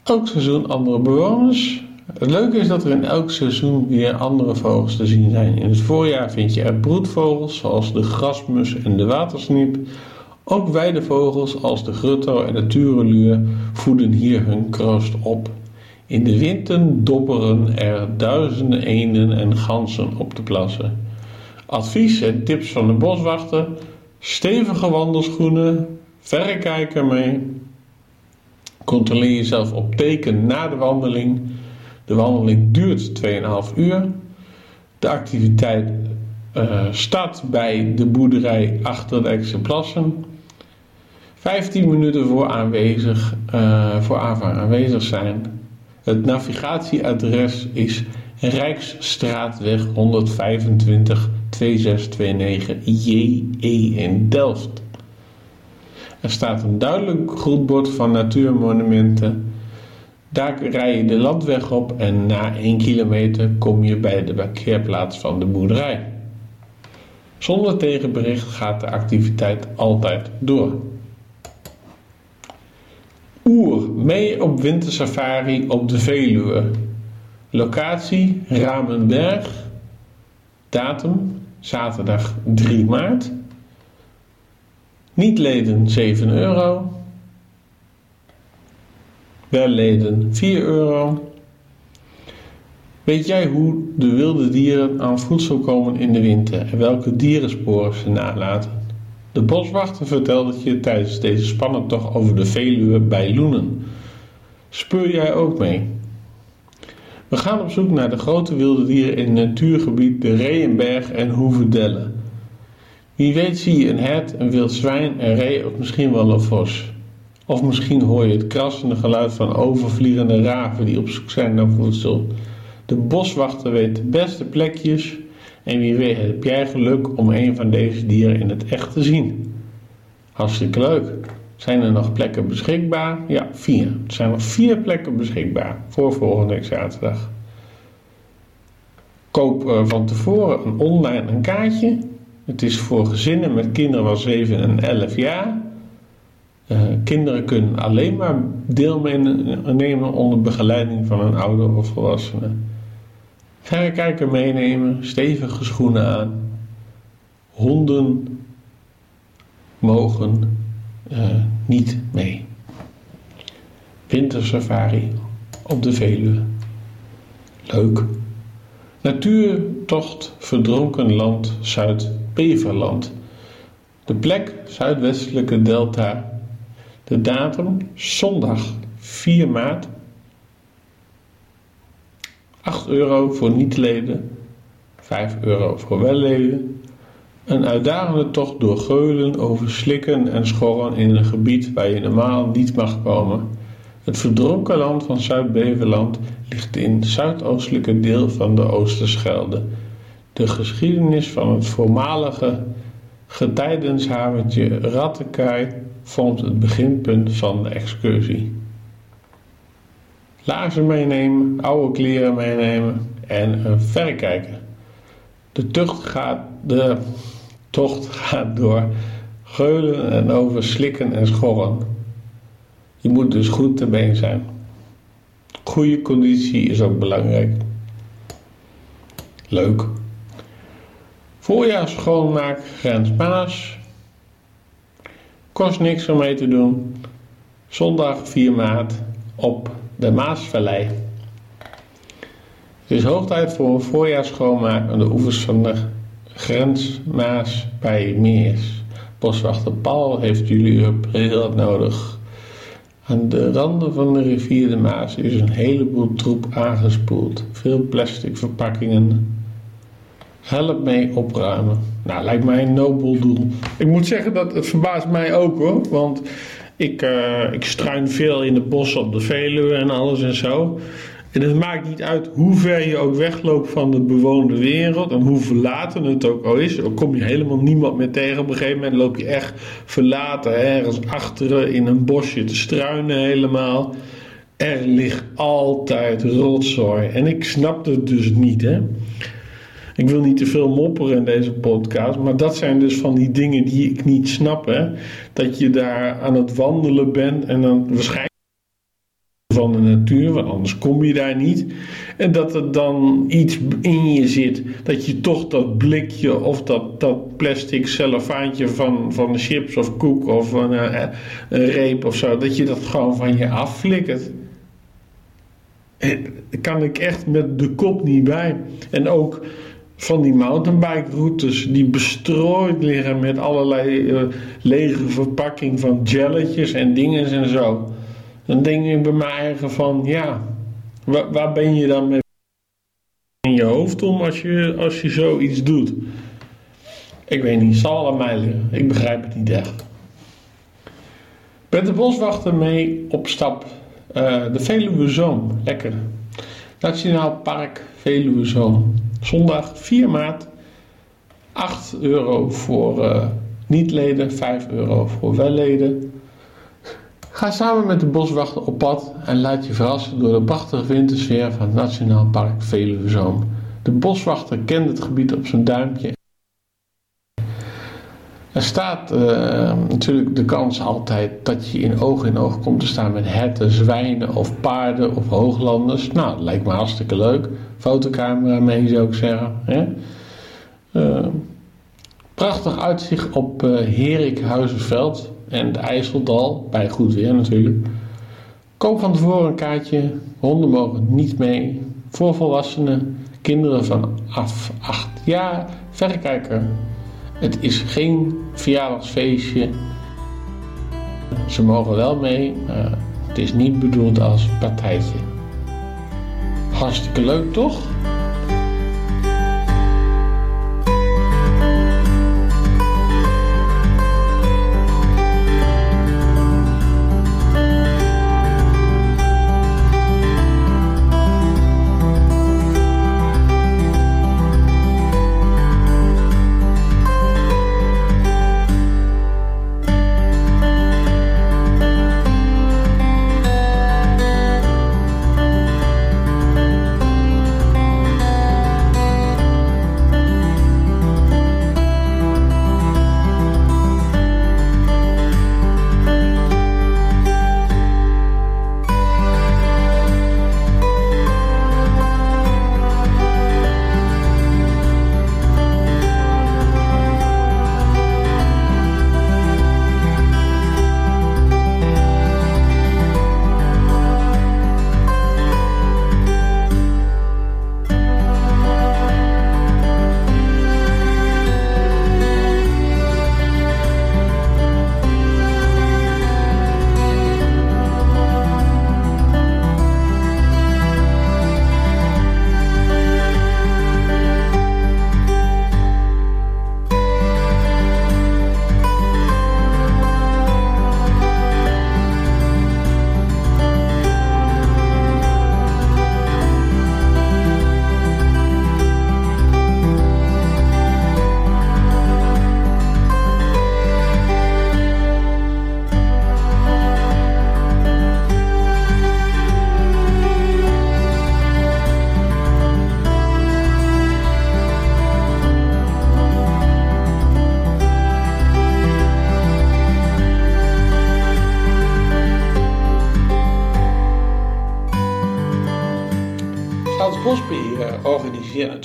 Elk seizoen andere bewoners. Het leuke is dat er in elk seizoen weer andere vogels te zien zijn. In het voorjaar vind je er broedvogels zoals de grasmus en de watersniep. Ook weidevogels als de grutto en de tureluur voeden hier hun kroost op. In de winter dobberen er duizenden eenden en ganzen op de plassen. Advies en tips van de boswachter: stevige wandelschoenen, verrekijker mee. Controleer jezelf op teken na de wandeling. De wandeling duurt 2,5 uur. De activiteit uh, staat bij de boerderij Achterdijkse Plassen. 15 minuten voor, aanwezig, uh, voor aanwezig zijn. Het navigatieadres is Rijksstraatweg 125 2629 JE in Delft. Er staat een duidelijk groetbord van natuurmonumenten. Daar rij je de landweg op en na 1 kilometer kom je bij de parkeerplaats van de boerderij. Zonder tegenbericht gaat de activiteit altijd door. Oer, mee op wintersafari op de Veluwe. Locatie Ramenberg. Datum zaterdag 3 maart. Niet leden 7 euro. Wel leden 4 euro. Weet jij hoe de wilde dieren aan voedsel komen in de winter en welke dierensporen ze nalaten? De boswachter vertelde je tijdens deze spannende tocht over de Veluwe bij Loenen. Speur jij ook mee? We gaan op zoek naar de grote wilde dieren in het natuurgebied de Reeënberg en Hoeverdelle. Wie weet zie je een hert, een wild zwijn, een ree of misschien wel een vos. Of misschien hoor je het krassende geluid van overvliegende raven die op zoek zijn naar voedsel. De boswachter weet de beste plekjes en wie weet heb jij geluk om een van deze dieren in het echt te zien. Hartstikke leuk. Zijn er nog plekken beschikbaar? Ja, vier. Er zijn nog vier plekken beschikbaar voor volgende zaterdag. Koop uh, van tevoren een online een kaartje. Het is voor gezinnen met kinderen van 7 en 11 jaar. Uh, kinderen kunnen alleen maar deelnemen onder begeleiding van een ouder of volwassene. Verrekijker meenemen, stevige schoenen aan. Honden mogen uh, niet mee. Wintersafari op de Veluwe. Leuk. Natuurtocht Verdronken Land Zuid-Beverland. De plek Zuidwestelijke Delta. De datum zondag 4 maart 8 euro voor niet-leden, 5 euro voor wel-leden. Een uitdagende tocht door geulen over slikken en schorren in een gebied waar je normaal niet mag komen. Het verdronken land van Zuid-Beverland ligt in het zuidoostelijke deel van de Oosterschelde. De geschiedenis van het voormalige getijdenshaventje Rattenkaai vormt het beginpunt van de excursie laarzen meenemen, oude kleren meenemen en een verrekijker. De, tocht gaat, de tocht gaat door geulen en over slikken en schorren. Je moet dus goed te been zijn. Goede conditie is ook belangrijk. Leuk. Voorjaar schoonmaak Grens. Kost niks om mee te doen. Zondag 4 maart op de Maasvallei. Het is hoog tijd voor een voorjaarsschoonmaak aan de oevers van de grens Maas bij Meers. Boswachter Paul heeft jullie hulp heel hard nodig. Aan de randen van de rivier de Maas is een heleboel troep aangespoeld. Veel plastic verpakkingen. Help mee opruimen. Nou, lijkt mij een nobel doel. Ik moet zeggen dat het verbaast mij ook hoor. Want ik, eh, ik struin veel in de bossen op de Veluwe en alles en zo. En het maakt niet uit hoe ver je ook wegloopt van de bewoonde wereld en hoe verlaten het ook al is. Dan kom je helemaal niemand meer tegen. Op een gegeven moment loop je echt verlaten ergens achteren in een bosje te struinen helemaal. Er ligt altijd rotzooi. En ik snap het dus niet, hè. Ik wil niet te veel mopperen in deze podcast, maar dat zijn dus van die dingen die ik niet snap, hè. Dat je daar aan het wandelen bent en dan waarschijnlijk van de natuur, want anders kom je daar niet. En dat er dan iets in je zit, dat je toch dat blikje of dat, dat plastic cellofaantje van, van de chips of koek of een, eh, een reep of zo, dat je dat gewoon van je afflikkert. Daar kan ik echt met de kop niet bij. En ook van die mountainbike routes die bestrooid liggen met allerlei eh, lege verpakking van jelletjes en dingen en zo. Dan denk ik bij mij eigen van, ja, waar, waar ben je dan mee in je hoofd om als je, als je zoiets doet? Ik weet niet, zal aan mij liggen. Ik begrijp het niet echt. Met de boswachter mee op stap. eh, de Veluwe Zoom, lekker. Nationaal Park Veluwe Zoom. Zondag 4 maart. 8 euro voor eh, niet-leden, 5 euro voor welleden. Ga samen met de boswachter op pad en laat je verrassen door de prachtige wintersfeer van het Nationaal Park Veluwe Zoom. De boswachter kent het gebied op zijn duimpje. Er staat eh, natuurlijk de kans altijd dat je in oog in oog komt te staan met herten, zwijnen of paarden of hooglanders. Nou, lijkt me hartstikke leuk. Fotocamera mee zou ik zeggen. Hè? Eh, prachtig uitzicht op uh, Herikhuizenveld en de IJsseldal, bij goed weer natuurlijk. Koop van tevoren een kaartje, honden mogen niet mee. Voor volwassenen, kinderen vanaf 8 jaar, verrekijker. Het is geen verjaardagsfeestje. Ze mogen wel mee, maar het is niet bedoeld als partijtje. Hartstikke leuk toch?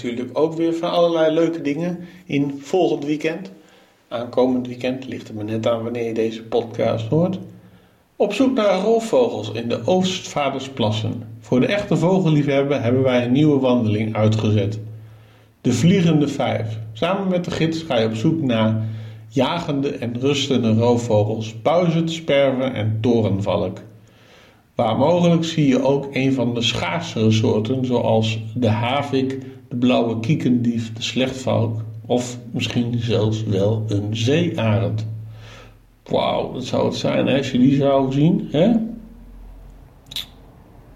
Natuurlijk ook weer van allerlei leuke dingen in volgend weekend. Aankomend weekend ligt er maar net aan wanneer je deze podcast hoort. Op zoek naar roofvogels in de Oostvadersplassen. Voor de echte vogelliefhebber hebben wij een nieuwe wandeling uitgezet. De Vliegende Vijf. Samen met de gids ga je op zoek naar jagende en rustende roofvogels, buizerd, sperwer en torenvalk. Waar mogelijk zie je ook een van de schaarsere soorten, zoals de havik, de blauwe kiekendief, de slechtvalk of misschien zelfs wel een zeearend. Wauw, dat zou het zijn als je die zou zien. Hè?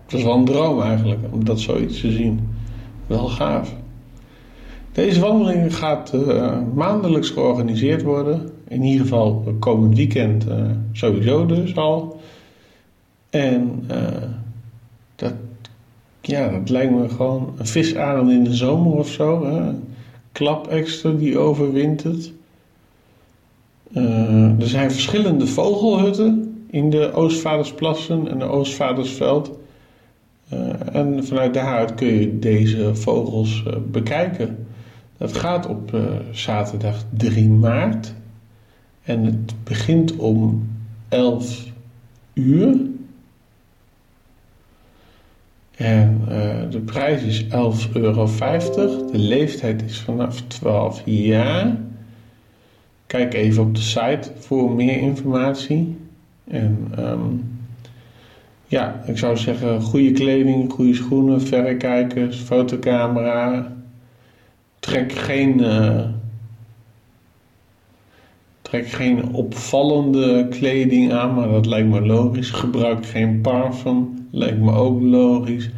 Dat is wel een droom eigenlijk, om dat zoiets te zien. Wel gaaf. Deze wandeling gaat eh, maandelijks georganiseerd worden. In ieder geval komend weekend eh, sowieso dus al. En eh, ja, dat lijkt me gewoon een visarend in de zomer of zo. Hè? Klap extra die overwintert. Eh, er zijn verschillende vogelhutten in de Oostvadersplassen en de Oostvadersveld. Eh, en vanuit daaruit kun je deze vogels eh, bekijken. Dat gaat op zaterdag 3 maart. En het begint om 11 uur. En eh, de prijs is 11,50 euro. De leeftijd is vanaf 12 jaar. Kijk even op de site voor meer informatie. En ehm, ja, ik zou zeggen goede kleding, goede schoenen, verrekijkers, fotocamera. Trek geen, eh, trek geen opvallende kleding aan, maar dat lijkt me logisch. Gebruik geen parfum, lijkt me ook logisch.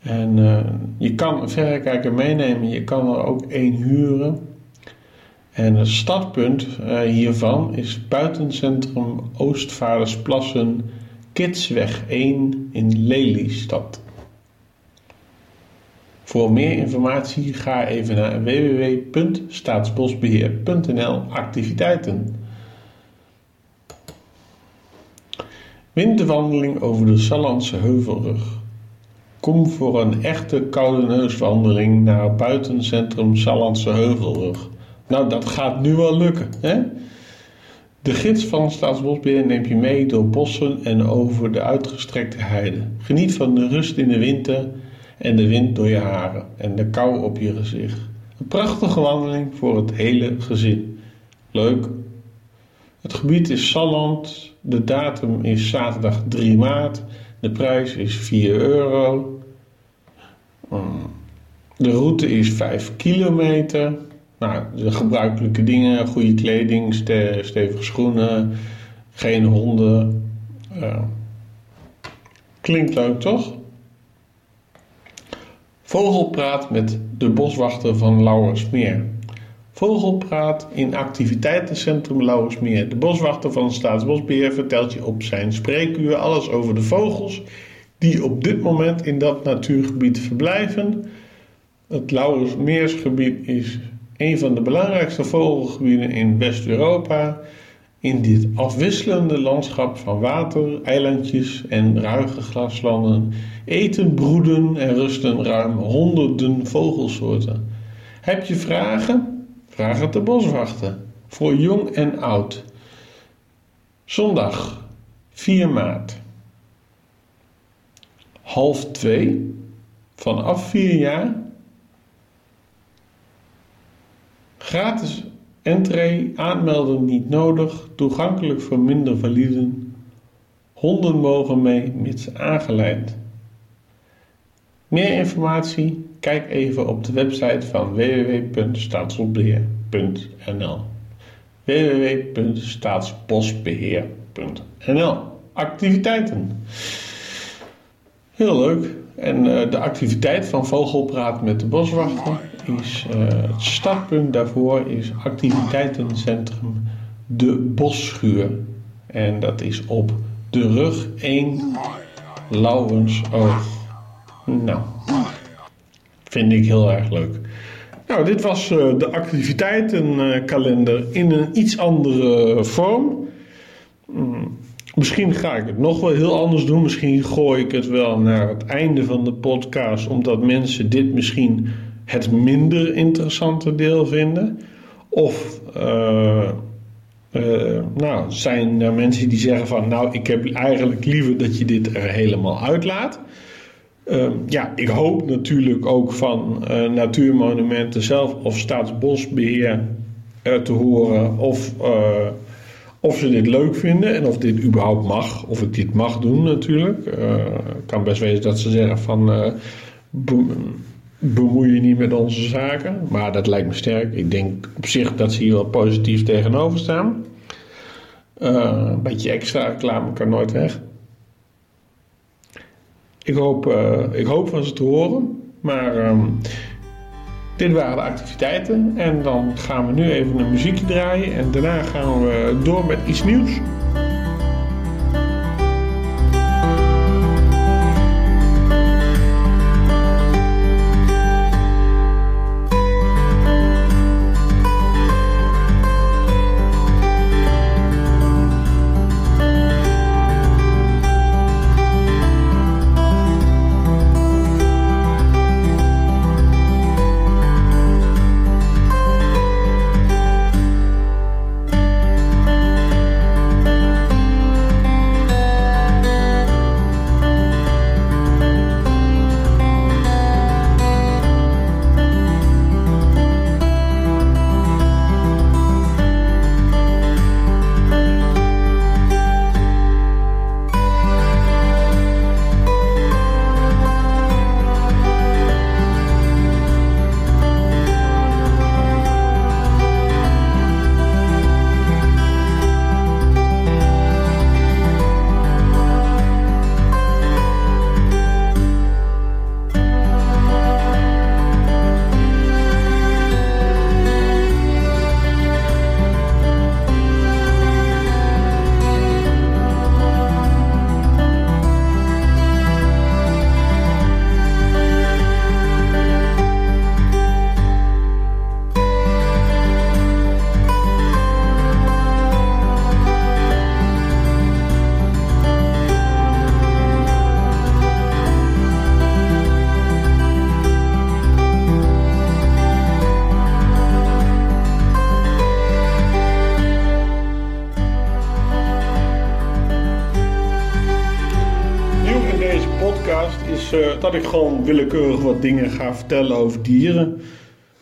En eh, je kan een verrekijker meenemen, je kan er ook één huren. En het startpunt eh, hiervan is buitencentrum Oostvaardersplassen, Kidsweg 1 in Lelystad. Voor meer informatie ga even naar www.staatsbosbeheer.nl activiteiten. Winterwandeling over de Sallandse Heuvelrug. Kom voor een echte koude neuswandeling naar het buitencentrum Sallandse Heuvelrug. Nou, dat gaat nu wel lukken, hè? De gids van Staatsbosbeheer neemt je mee door bossen en over de uitgestrekte heide. Geniet van de rust in de winter en de wind door je haren en de kou op je gezicht. Een prachtige wandeling voor het hele gezin. Leuk. Het gebied is Salland. De datum is zaterdag 3 maart. De prijs is 4 euro. Mm. De route is 5 kilometer. Nou, de gebruikelijke dingen, goede kleding, ste- stevige schoenen, geen honden. Ja. Klinkt leuk, toch? Vogelpraat met de boswachter van Lauwersmeer. Vogelpraat in activiteitencentrum Lauwersmeer. De boswachter van Staatsbosbeheer vertelt je op zijn spreekuur alles over de vogels die op dit moment in dat natuurgebied verblijven. Het Lauwersmeersgebied is een van de belangrijkste vogelgebieden in West-Europa. In dit afwisselende landschap van water, eilandjes en ruige graslanden eten, broeden en rusten ruim honderden vogelsoorten. Heb je vragen? Vraag de boswachter. Voor jong en oud. Zondag 4 maart. Half 2. Vanaf 4 jaar. Gratis entree, aanmelden niet nodig, toegankelijk voor minder validen. Honden mogen mee, mits aangeleid. Meer informatie? Kijk even op de website van www.staatsbosbeheer.nl www.staatsbosbeheer.nl Activiteiten. Heel leuk. En eh, de activiteit van Vogelpraat met de boswachter is eh, het startpunt daarvoor is activiteitencentrum De Bosschuur. En dat is op de rug 1 Lauwensoog. Nou, vind ik heel erg leuk. Nou, dit was eh, de activiteitenkalender in een iets andere vorm. Mm, Misschien ga ik het nog wel heel anders doen. Misschien gooi ik het wel naar het einde van de podcast, omdat mensen dit misschien het minder interessante deel vinden. Of, eh, Eh, nou, zijn er mensen die zeggen van, nou, ik heb eigenlijk liever dat je dit er helemaal uitlaat. Ehm, ja, ik hoop natuurlijk ook van eh, Natuurmonumenten zelf of Staatsbosbeheer eh, te horen of, eh, of ze dit leuk vinden en of dit überhaupt mag. Of ik dit mag doen natuurlijk. Het kan best wezen dat ze zeggen van be- bemoei je niet met onze zaken. Maar dat lijkt me sterk. Ik denk op zich dat ze hier wel positief tegenover staan. Een beetje extra reclame kan nooit weg. Ik hoop, eh, ik hoop van ze te horen. Maar ehm, dit waren de activiteiten. En dan gaan we nu even een muziekje draaien. En daarna gaan we door met iets nieuws. Dat ik gewoon willekeurig wat dingen ga vertellen over dieren.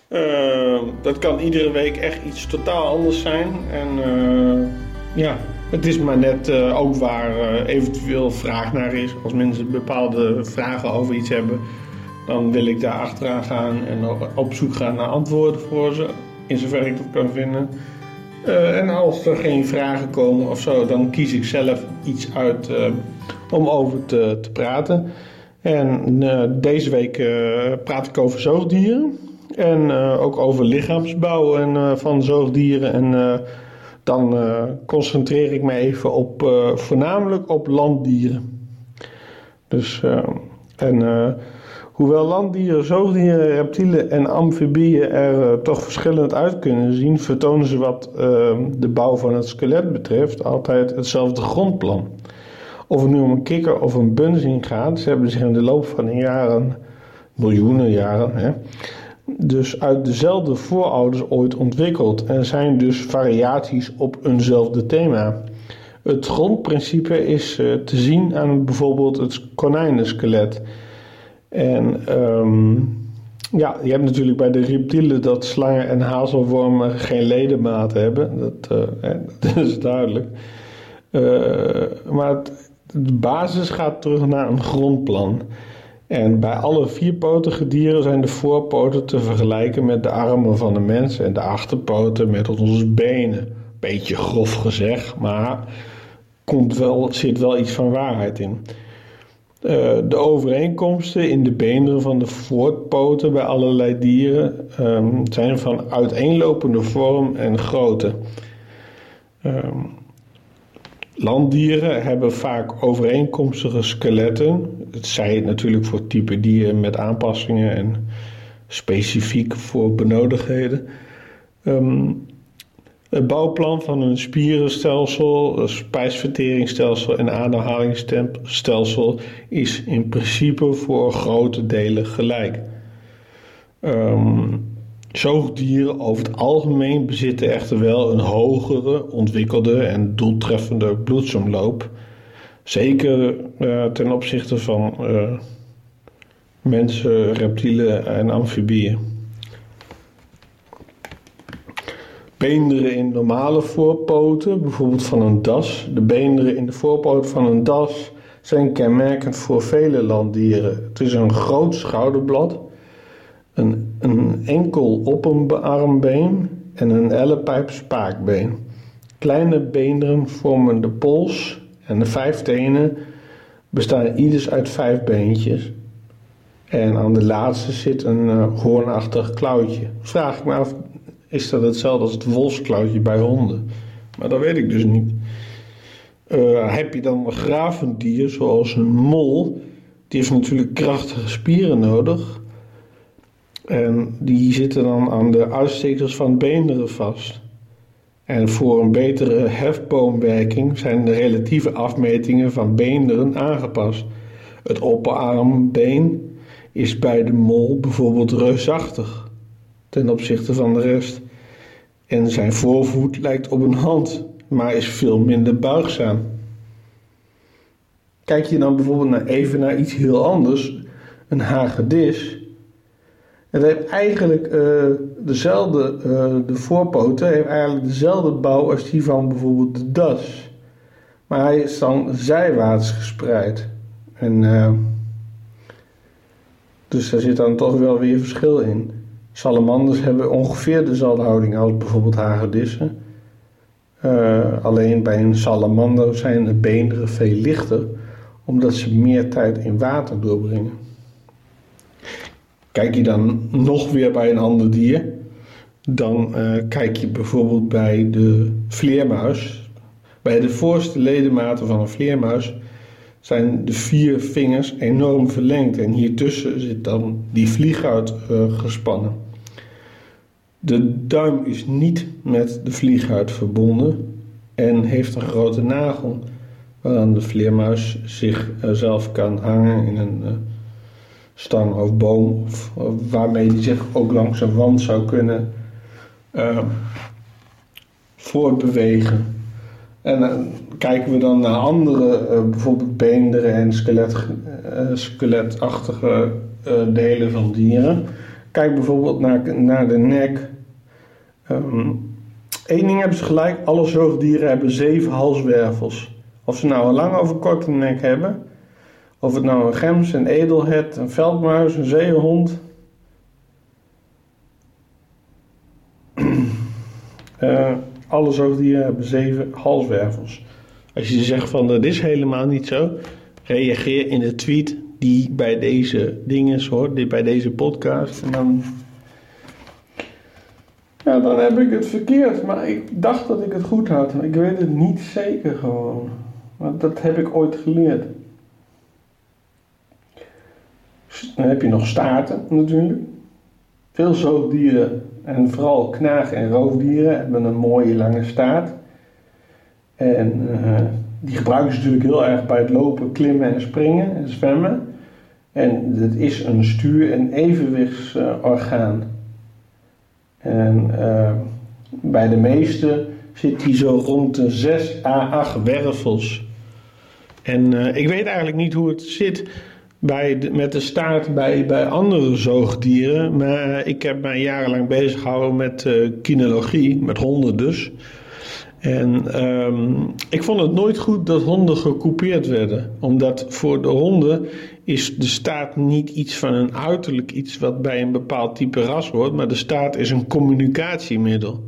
Eh, dat kan iedere week echt iets totaal anders zijn. En eh, ja, het is maar net eh, ook waar eventueel vraag naar is. Als mensen bepaalde vragen over iets hebben, dan wil ik daar achteraan gaan en op zoek gaan naar antwoorden voor ze. In zover ik dat kan vinden. En als er geen vragen komen of zo, dan kies ik zelf iets uit om over te, te praten. En eh, deze week eh, praat ik over zoogdieren. En eh, ook over lichaamsbouw en, van zoogdieren. En dan concentreer ik me even op, voornamelijk op landdieren. Dus, en hoewel landdieren, zoogdieren, reptielen en amfibieën er toch verschillend uit kunnen zien, vertonen ze wat de bouw van het skelet betreft altijd hetzelfde grondplan. Of het nu om een kikker of een bunzing gaat, ze hebben zich in de loop van de jaren, miljoenen jaren, hè, dus uit dezelfde voorouders ooit ontwikkeld en zijn dus variaties op eenzelfde thema. Het grondprincipe is eh, te zien aan bijvoorbeeld het konijnenskelet. En ehm, ja, je hebt natuurlijk bij de reptielen dat slangen en hazelwormen geen ledematen hebben. Dat, eh, is duidelijk. Eh, maar het, de basis gaat terug naar een grondplan. En bij alle vierpotige dieren zijn de voorpoten te vergelijken met de armen van de mens en de achterpoten met onze benen. Beetje grof gezegd, maar komt wel, zit wel iets van waarheid in. Eh, de overeenkomsten in de beenderen van de voorpoten bij allerlei dieren ehm, zijn van uiteenlopende vorm en grootte. Ehm, landdieren hebben vaak overeenkomstige skeletten. Het zij natuurlijk voor type dieren met aanpassingen en specifiek voor benodigdheden. Ehm, het bouwplan van een spierenstelsel, een spijsverteringsstelsel en ademhalingsstelsel is in principe voor grote delen gelijk. Ehm, Zoogdieren over het algemeen bezitten echter wel een hogere, ontwikkelde en doeltreffende bloedsomloop. Zeker eh, ten opzichte van eh, mensen, reptielen en amfibieën. Beenderen in normale voorpoten, bijvoorbeeld van een das. De beenderen in de voorpoot van een das zijn kenmerkend voor vele landdieren. Het is een groot schouderblad, een, enkel opperarmbeen en een ellepijp spaakbeen. Kleine beenderen vormen de pols en de vijf tenen bestaan ieders uit vijf beentjes. En aan de laatste zit een eh, hoornachtig klauwtje. Vraag ik me af, is dat hetzelfde als het wolfsklauwtje bij honden? Maar dat weet ik dus niet. Eh, heb je dan een gravendier zoals een mol, die heeft natuurlijk krachtige spieren nodig. En die zitten dan aan de uitstekers van beenderen vast. En voor een betere hefboomwerking zijn de relatieve afmetingen van beenderen aangepast. Het opperarmbeen is bij de mol bijvoorbeeld reusachtig ten opzichte van de rest. En zijn voorvoet lijkt op een hand, maar is veel minder buigzaam. Kijk je dan bijvoorbeeld naar, even naar iets heel anders, een hagedis. Het heeft eigenlijk eh, dezelfde, eh, de voorpoten heeft eigenlijk dezelfde bouw als die van bijvoorbeeld de das. Maar hij is dan zijwaarts gespreid. En, eh, dus daar zit dan toch wel weer verschil in. Salamanders hebben ongeveer dezelfde houding als bijvoorbeeld hagedissen. Alleen bij een salamander zijn de beenderen veel lichter, omdat ze meer tijd in water doorbrengen. Kijk je dan nog weer bij een ander dier, dan uh, kijk je bijvoorbeeld bij de vleermuis. Bij de voorste ledematen van een vleermuis zijn de vier vingers enorm verlengd en hiertussen zit dan die vlieghuid uh, gespannen. De duim is niet met de vlieghuid verbonden en heeft een grote nagel waaraan de vleermuis zichzelf kan hangen in een stang of boom of, waarmee hij zich ook langs een wand zou kunnen uh, voortbewegen. En kijken we dan naar andere, bijvoorbeeld beenderen en skelet, skeletachtige delen van dieren. Kijk bijvoorbeeld naar, naar de nek. Eén ding hebben ze gelijk, alle zoogdieren hebben zeven halswervels. Of ze nou een lange of een korte nek hebben. Of het nou een gems, een edelhet, een veldmuis, een zeehond. uh, alle zoogdieren hebben zeven halswervels. Als je zegt van dat is helemaal niet zo, reageer in de tweet die bij deze dingen hoort, die bij deze podcast. En dan, ja, dan heb ik het verkeerd. Maar ik dacht dat ik het goed had. Ik weet het niet zeker gewoon. Want dat heb ik ooit geleerd. Dan heb je nog staarten natuurlijk. Veel zoogdieren en vooral knaag- en roofdieren hebben een mooie lange staart. En uh, die gebruiken ze natuurlijk heel erg bij het lopen, klimmen en springen en zwemmen. En het is een stuur- en evenwichtsorgaan. En uh, bij de meeste zit die zo rond de 6 à 8 wervels. En uh, ik weet eigenlijk niet hoe het zit bij met de staart bij, bij andere zoogdieren. Maar ik heb mij jarenlang bezig gehouden met uh, kinologie, met honden dus. En um, ik vond het nooit goed dat honden gecoupeerd werden. Omdat voor de honden is de staart niet iets van een uiterlijk iets wat bij een bepaald type ras hoort. Maar de staart is een communicatiemiddel.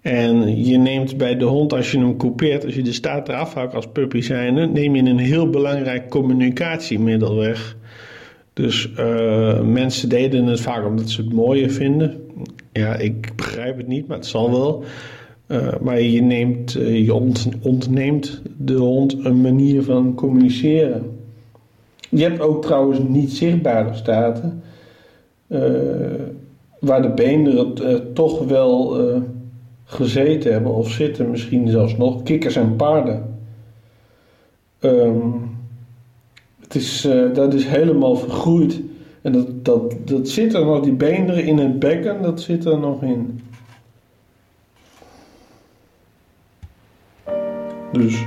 En je neemt bij de hond, als je hem coupeert, als je de staart eraf hakt als puppy zijnde, neem je een heel belangrijk communicatiemiddel weg. Dus uh, mensen deden het vaak omdat ze het mooier vinden. Ja, ik begrijp het niet, maar het zal wel. Uh, maar je, neemt, uh, je ont, ontneemt de hond een manier van communiceren. Je hebt ook trouwens niet zichtbare staten, waar de beenderen toch wel gezeten hebben of zitten, misschien zelfs nog, kikkers en paarden. Um, het is, dat is helemaal vergroeid En dat, dat, dat zit er nog, die beenderen in het bekken, dat zit er nog in. Dus.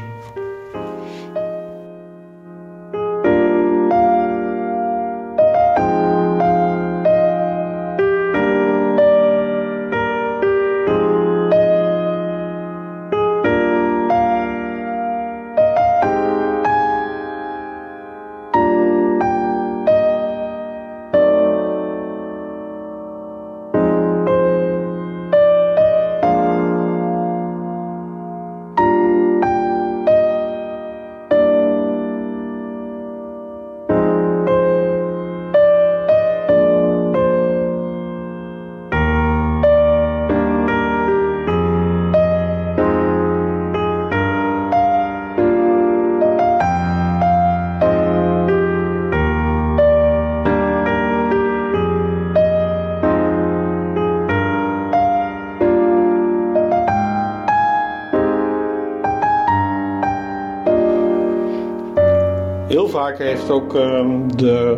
Heeft ook ehm, de,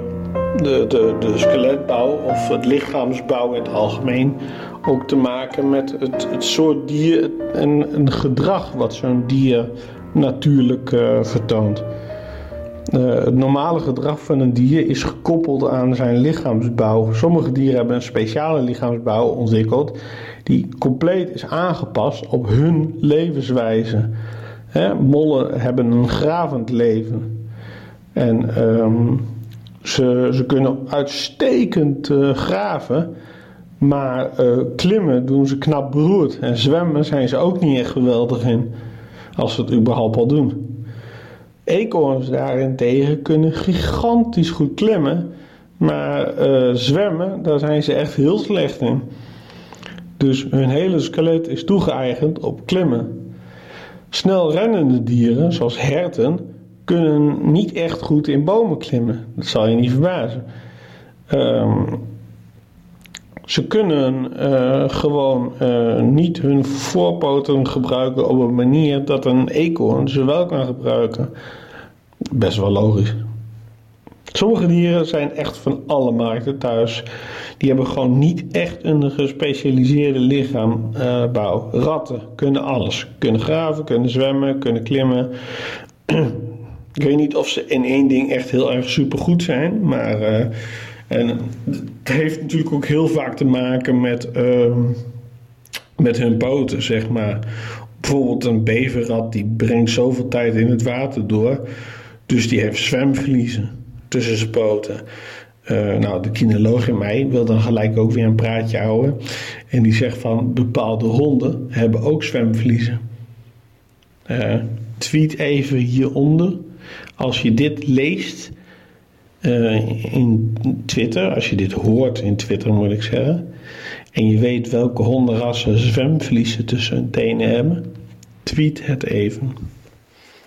de, de, de skeletbouw of het lichaamsbouw in het algemeen ook te maken met het, het soort dier en een gedrag wat zo'n dier natuurlijk eh, vertoont. Eh, het normale gedrag van een dier is gekoppeld aan zijn lichaamsbouw. Sommige dieren hebben een speciale lichaamsbouw ontwikkeld die compleet is aangepast op hun levenswijze. Hè, mollen hebben een gravend leven. En ehm, ze, ze kunnen uitstekend eh, graven, maar eh, klimmen doen ze knap beroerd. En zwemmen zijn ze ook niet echt geweldig in, als ze het überhaupt al doen. Eekhoorns daarentegen kunnen gigantisch goed klimmen, maar eh, zwemmen, daar zijn ze echt heel slecht in. Dus hun hele skelet is toegeëigend op klimmen. Snel rennende dieren, zoals herten, kunnen niet echt goed in bomen klimmen. Dat zal je niet verbazen. Ehm, ze kunnen eh, gewoon eh, niet hun voorpoten gebruiken op een manier dat een eekhoorn ze wel kan gebruiken. Best wel logisch. Sommige dieren zijn echt van alle markten thuis. Die hebben gewoon niet echt een gespecialiseerde lichaambouw. Ratten kunnen alles. Kunnen graven, kunnen zwemmen, kunnen klimmen. Ik weet niet of ze in één ding echt heel erg supergoed zijn. Maar eh, en het heeft natuurlijk ook heel vaak te maken met, ehm, met hun poten, zeg maar. Bijvoorbeeld een beverrat die brengt zoveel tijd in het water door. Dus die heeft zwemvliezen tussen zijn poten. Eh, nou, de kinoloog in mij wil dan gelijk ook weer een praatje houden. En die zegt van bepaalde honden hebben ook zwemvliezen. Eh, tweet even hieronder. Als je dit leest eh, in Twitter, als je dit hoort in Twitter moet ik zeggen. En je weet welke hondenrassen zwemvliezen tussen hun tenen hebben. Tweet het even.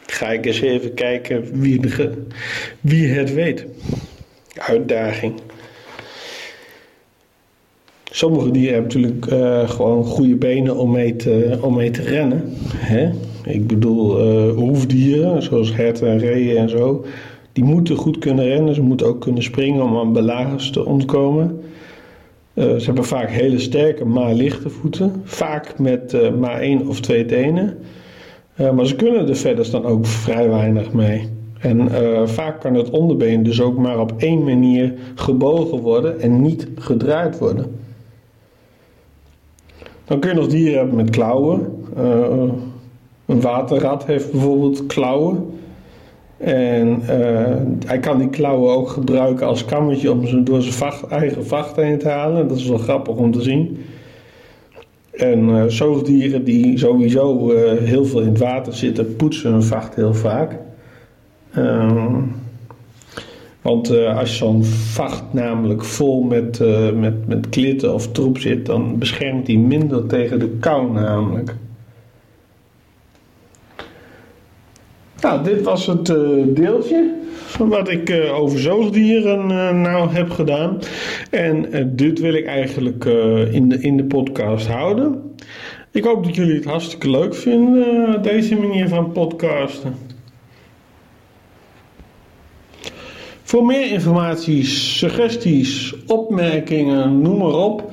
Ga ik eens even kijken wie, wie het weet. Uitdaging. Sommige dieren hebben natuurlijk uh, gewoon goede benen om mee te, om mee te rennen. Hè? Ik bedoel, uh, hoefdieren, zoals herten en reeën en zo, die moeten goed kunnen rennen. Ze moeten ook kunnen springen om aan belagers te ontkomen. Uh, ze hebben vaak hele sterke, maar lichte voeten. Vaak met maar één of twee tenen. maar ze kunnen er verder dan ook vrij weinig mee. En vaak kan het onderbeen dus ook maar op één manier gebogen worden en niet gedraaid worden. Dan kun je nog dieren hebben met klauwen. Een waterrat heeft bijvoorbeeld klauwen. En uh, hij kan die klauwen ook gebruiken als kammetje om ze door zijn vacht, eigen vacht heen te halen. Dat is wel grappig om te zien. En uh, zoogdieren die sowieso heel veel in het water zitten, poetsen hun vacht heel vaak. Ehm, want uh, als zo'n vacht namelijk vol met, met, met klitten of troep zit, dan beschermt die minder tegen de kou namelijk. Nou, dit was het uh, deeltje wat ik over zoogdieren nou heb gedaan. En dit wil ik eigenlijk in, de, in de podcast houden. Ik hoop dat jullie het hartstikke leuk vinden, deze manier van podcasten. Voor meer informatie, suggesties, opmerkingen, noem maar op,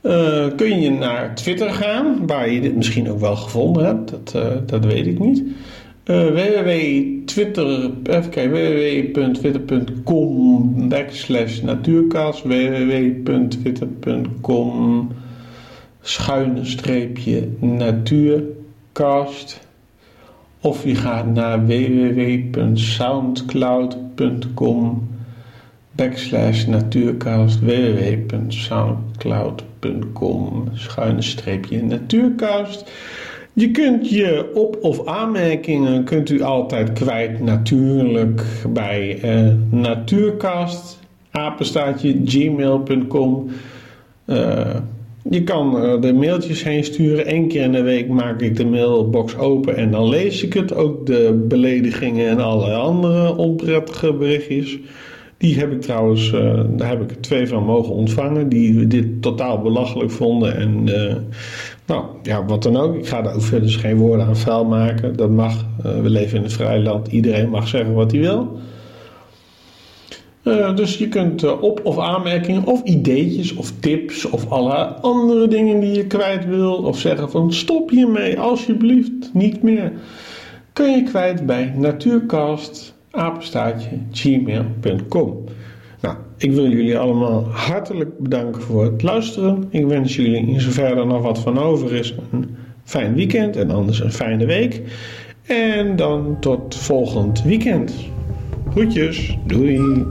eh, kun je naar Twitter gaan, waar je dit misschien ook wel gevonden hebt, dat, eh, dat weet ik niet. Www.twitter, www.twitter.com backslash www.twitter.com schuine streepje natuurkast. Of je gaat naar www.soundcloud.com backslash natuurkast www.soundcloud.com schuine streepje natuurkast. Je kunt je op- of aanmerkingen kunt u altijd kwijt natuurlijk bij uh, natuurkast apenstaatje gmail.com uh, je kan er de mailtjes heen sturen. Eén keer in de week maak ik de mailbox open en dan lees ik het. Ook de beledigingen en alle andere onprettige berichtjes. Die heb ik trouwens, daar heb ik twee van mogen ontvangen. Die dit totaal belachelijk vonden. En nou ja, wat dan ook. Ik ga daar ook verder dus geen woorden aan vuil maken. Dat mag. Uh, we leven in een vrij land. Iedereen mag zeggen wat hij wil. Uh, dus je kunt uh, op- of aanmerkingen of ideetjes of tips of alle andere dingen die je kwijt wil of zeggen van stop hiermee alsjeblieft niet meer kun je kwijt bij natuurcast apenstaatje gmail.com nou, ik wil jullie allemaal hartelijk bedanken voor het luisteren. Ik wens jullie in zover er nog wat van over is een fijn weekend en anders een fijne week. En dan tot volgend weekend. Groetjes, doei.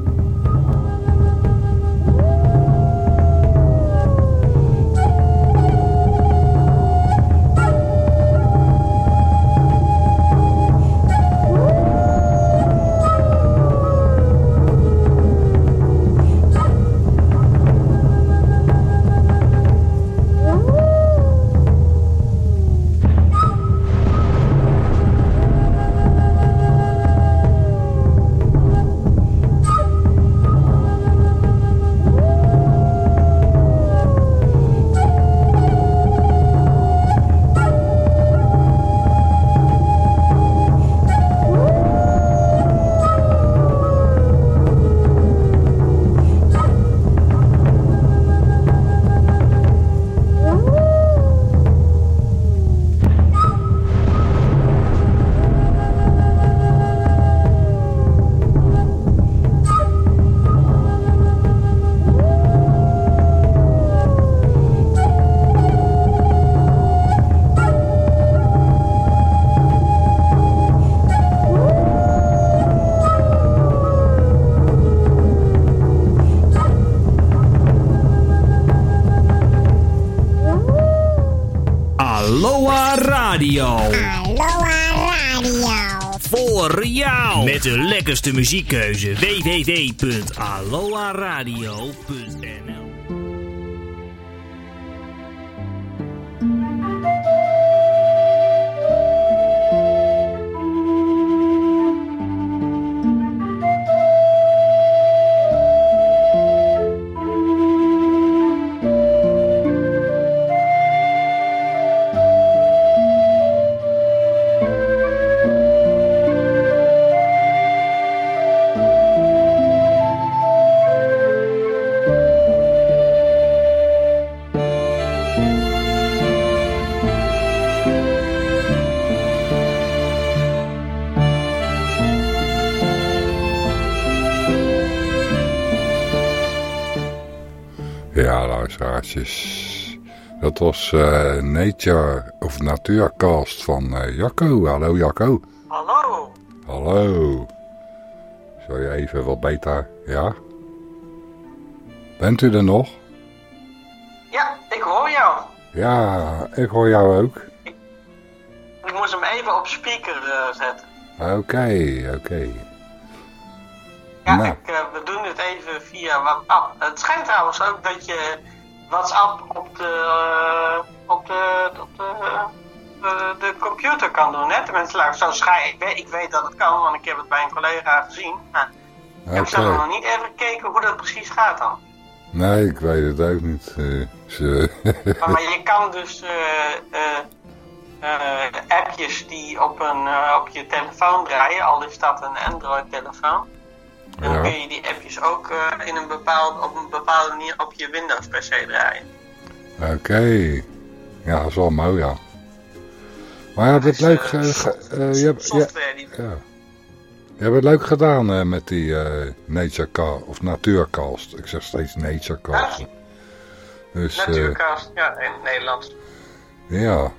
Lekkerste muziekkeuze. www.aloha-radio.nl Dat was uh, Nature of Natuurcast van uh, Jacco. Hallo Jacco. Hallo. Hallo. Zou je even wat beter... Ja? Bent u er nog? Ja, ik hoor jou. Ja, ik hoor jou ook. Ik moest hem even op speaker uh, zetten. Oké, okay, oké. Okay. Ja, nou. ik, we doen het even via WhatsApp. Het schijnt trouwens ook dat je WhatsApp op de, op de, op de, de, de, computer kan doen. Hè? Tenminste, zo schrijven. Ik weet, ik weet dat het kan, want ik heb het bij een collega gezien. Maar ik heb zelf nog niet even gekeken hoe dat precies gaat dan. Nee, ik weet het ook niet. Uh, maar, maar, je kan dus appjes die op, een, op je telefoon draaien, al is dat een Android-telefoon. Dan Ja. kun je die appjes ook eh, in een bepaald, op een bepaalde manier op je Windows PC draaien. Oké. Ja, dat is wel mooi, ja. Maar je hebt het leuk... ge- eh, je, hebt, je, Software die ja. je hebt het leuk gedaan eh, met die eh Naturecast, of Natuurcast. Ik zeg steeds Naturecast. Dus, eh, Natuurcast, ja, in het Nederlands. ja.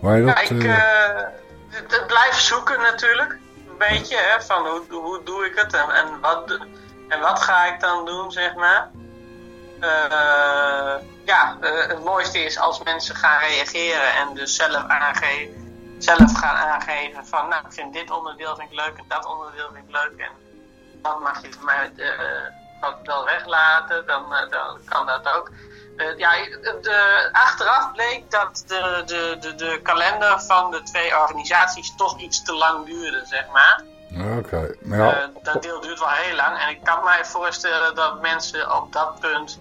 Maar dat... Ja, ik eh, eh, het blijf zoeken natuurlijk. Een beetje, hè, van hoe, hoe doe ik het en, wat, en wat ga ik dan doen, zeg maar. Eh, ja, eh, het mooiste is als mensen gaan reageren en dus zelf, aange zelf gaan aangeven van, nou, ik vind dit onderdeel vind ik leuk en dat onderdeel vind ik leuk en dat mag je van mij eh, wel weglaten, dan, dan kan dat ook. Eh, ja, de, achteraf bleek dat de, de, de, de kalender van de twee organisaties toch iets te lang duurde, zeg maar. Oké. Ja, Eh, dat deel duurt wel heel lang en ik kan mij voorstellen dat mensen op dat punt...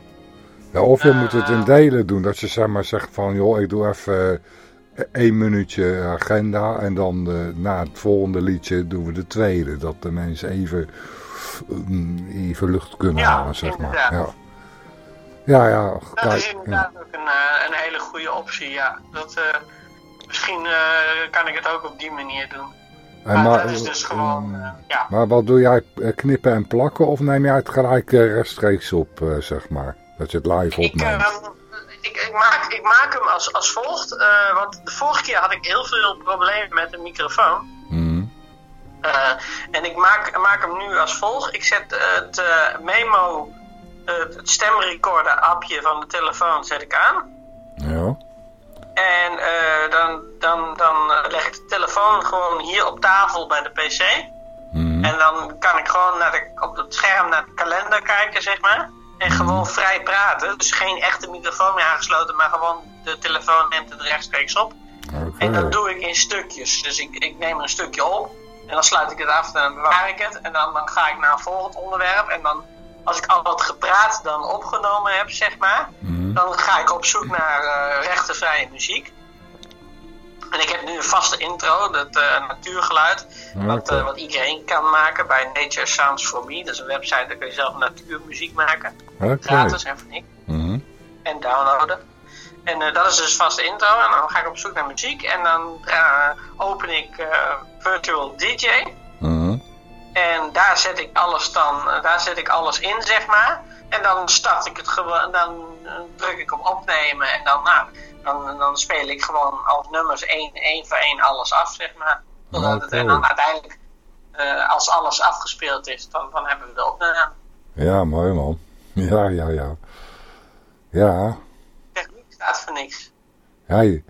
ja, of je eh, moet het in delen doen. Dat je zeg maar zegt van, joh, ik doe even eh, één minuutje agenda. En dan eh, na het volgende liedje doen we de tweede. Dat de mensen even, mm, even lucht kunnen Ja, halen, zeg maar. Ja, ja, ja Dat is Ja. inderdaad ook een, eh, een hele goede optie, ja. Dat, eh, misschien eh, kan ik het ook op die manier doen. En Maar, maar, dat is dus gewoon, ja. maar wat doe jij? Knippen en plakken? Of neem jij het gelijk rechtstreeks op, zeg maar? Dat je het live opneemt? ik, ik, maak, ik maak hem als, als volgt. want de vorige keer had ik heel veel problemen met de microfoon. Eh, en ik maak, maak hem nu als volgt. Ik zet eh, het memo, het stemrecorder appje van de telefoon zet ik aan. Ja. En eh, dan, dan, dan leg ik de telefoon gewoon hier op tafel bij de pc. Mhm. En dan kan ik gewoon naar de, op het scherm naar de kalender kijken, zeg maar. En gewoon vrij praten. Dus geen echte microfoon meer aangesloten, maar gewoon de telefoon neemt het rechtstreeks op. En dat doe ik in stukjes. Dus ik, ik neem een stukje op. En dan sluit ik het af en dan bewaar ik het. En dan, dan ga ik naar een volgend onderwerp. En dan, als ik al wat gepraat dan opgenomen heb, zeg maar. Mhm. Dan ga ik op zoek naar eh rechtenvrije muziek. En ik heb nu een vaste intro, dat eh, natuurgeluid. Wat, Oké. eh, wat iedereen kan maken bij Nature Sounds for Me. Dat is een website, daar kun je zelf natuurmuziek maken. Oké. Gratis en voor niks. Mhm. En downloaden. En dat is dus vaste intro. En dan ga ik op zoek naar muziek. En dan open ik Virtual DJ. En daar zet ik alles dan, daar zet ik alles in, zeg maar. En dan start ik het gewoon, dan eh, druk ik op opnemen en dan, nou, dan, dan speel ik gewoon als nummers één, één voor één alles af, zeg maar. Totdat het, Oké. en dan uiteindelijk, eh, als alles afgespeeld is, dan, dan hebben we de opname. Ja, mooi man. Ja, ja, ja. Ja, Techniek staat voor niks. hey.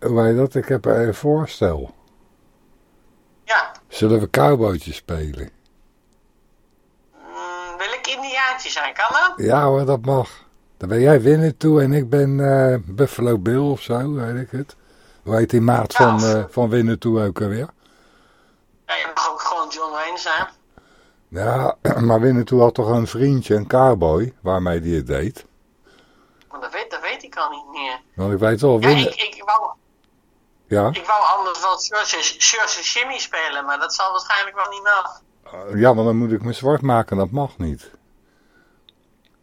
Hoe heet dat? Ik heb een voorstel. Ja, Zullen we cowboytjes spelen? mm, wil ik Indiaantje zijn, kan dat? Ja hoor, dat mag. Dan ben jij winnen toe en ik ben eh, Buffalo Bill of zo, weet ik het. Hoe heet die maat van, eh van ook alweer? Ja, je mag ook gewoon John Wayne zijn. Ja, maar winnen toe had toch een vriendje, een cowboy, waarmee die het deed. Maar dat weet, dat weet ik al niet meer. Want ik weet wel, Ja, ik, ik, wou, Ja, ik wou anders wel Jersey Shimmy spelen, maar dat zal waarschijnlijk wel niet mag. Eh, ja, want dan moet ik me zwart maken, dat mag niet.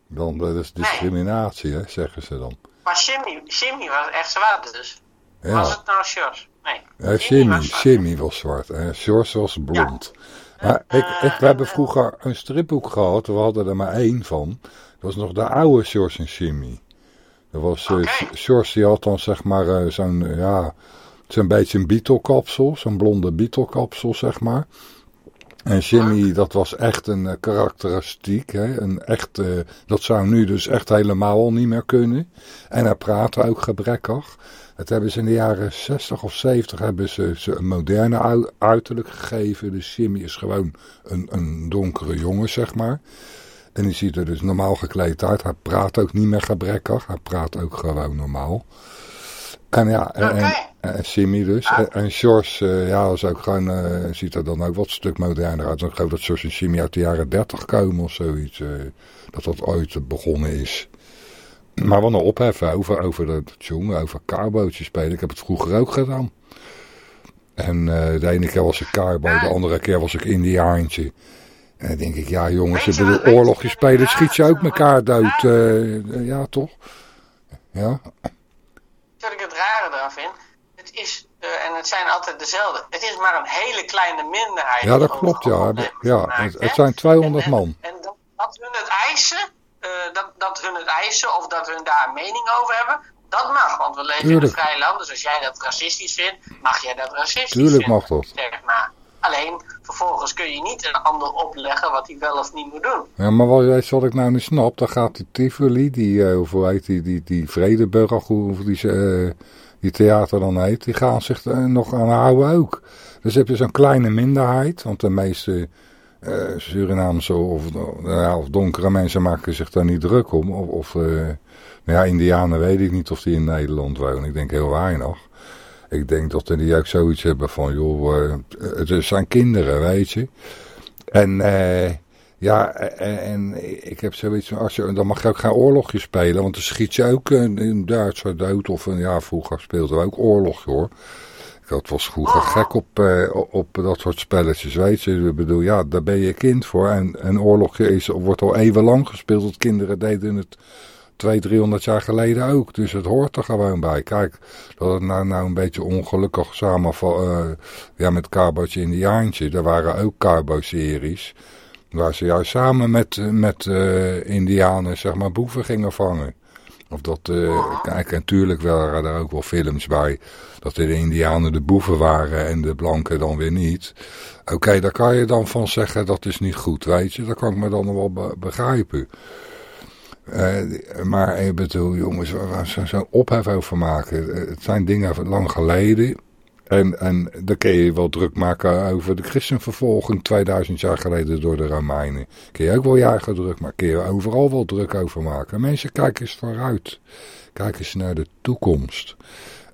Dan, dat is discriminatie, hè, zeggen ze dan. Maar Shimmy, Shimmy was echt zwart dus. Ja. Was het nou Sjors? Nee. Ja, Jimmy, was zwart. Jimmy was zwart en George was blond. Maar ik, ik, we hebben vroeger een stripboek gehad, we hadden er maar één van. Dat was nog de oude George en Jimmy. Dat was, eh, George die had dan zeg maar eh, zo'n, eh, ja, zo'n beetje een Beatle-kapsel, zo'n blonde Beatle-kapsel zeg maar. En Jimmy, dat was echt een eh, karakteristiek, hè? Een echt, eh, dat zou nu dus echt helemaal niet meer kunnen. En hij praatte ook gebrekkig. Dat hebben ze in de jaren 60 of 70 hebben ze, ze een moderne ui- uiterlijk gegeven. Dus Jimmy is gewoon een, een donkere jongen, zeg maar. En die ziet er dus normaal gekleed uit. Hij praat ook niet meer gebrekkig. Hij praat ook gewoon normaal. En ja, en, Jimmy dus. En, en George, eh, ja, is ook gewoon, eh, ziet er dan ook wat stuk moderner uit. Ik geloof dat George en Jimmy uit de jaren 30 komen of zoiets. eh, dat dat ooit begonnen is. Maar wat nou opheffen over, over dat jongen, over cowboytjes spelen. Ik heb het vroeger ook gedaan. En de ene keer was ik cowboy, de andere keer was ik indiaantje. En dan denk ik, ja jongens, ik bedoel, oorlogje spelen schiet je ook elkaar dood. eh, ja, toch? Ja, het rare eraan vind, het is, eh, en het zijn altijd dezelfde, het is maar een hele kleine minderheid. ja dat klopt, ja. ja het, zijn 200 En- man. En dat, dat hun het eisen, eh, dat, dat hun het eisen of dat hun daar een mening over hebben, dat mag. Want we leven in Tuurlijk. een vrij land, dus als jij dat racistisch vindt, mag jij dat racistisch Tuurlijk vinden. mag dat. Zeg maar. Alleen, vervolgens kun je niet een ander opleggen wat hij wel of niet moet doen. Ja, maar wat, wat ik nou niet snap? Dan gaat die Tivoli, die, eh, hoe heet die, die, die Vredeburg, die, eh, die theater dan heet, die gaan zich er nog aan houden ook. Dus heb je zo'n kleine minderheid, want de meeste eh, Surinaamse of, of donkere mensen maken zich daar niet druk om. Of, of eh, nou ja, Indianen weet ik niet of die in Nederland wonen. Ik denk heel weinig. Ik denk dat die ook zoiets hebben van, joh, eh, het zijn kinderen, weet je. En eh, ja, en, ik heb zoiets van, als je, dan mag je ook geen oorlogje spelen, want dan schiet je ook een, een Duitser dood. Of een, ja, vroeger speelden we ook oorlogje hoor. Ik was vroeger gek op, eh, op dat soort spelletjes, weet je. Ik bedoel, ja, daar ben je kind voor. En een oorlogje is, wordt al eeuwenlang gespeeld. Dat kinderen deden het 200, 300 jaar geleden ook. Dus het hoort er gewoon bij. Kijk, dat het nou, nou een beetje ongelukkig samenvalt. eh ja, met Cowboytje Indiaantje. Er waren ook Cowboy-series. Waar ze juist samen met, met eh, Indianen, zeg maar, boeven gingen vangen. Of dat, eh, kijk, en tuurlijk waren er ook wel films bij. Dat de Indianen de boeven waren en de blanken dan weer niet. Oké, daar kan je dan van zeggen dat is niet goed, weet je. Dat kan ik me dan wel be- begrijpen. Eh, maar ik bedoel, jongens, waar ze zo'n ophef over maken. Eh, Het zijn dingen van lang geleden. En, en dan kun je wel druk maken over de christenvervolging 2000 jaar geleden door de Romeinen. Kun je ook wel eigen druk maken. Kun je overal wel druk over maken. Mensen, kijk eens vooruit. Kijk eens naar de toekomst.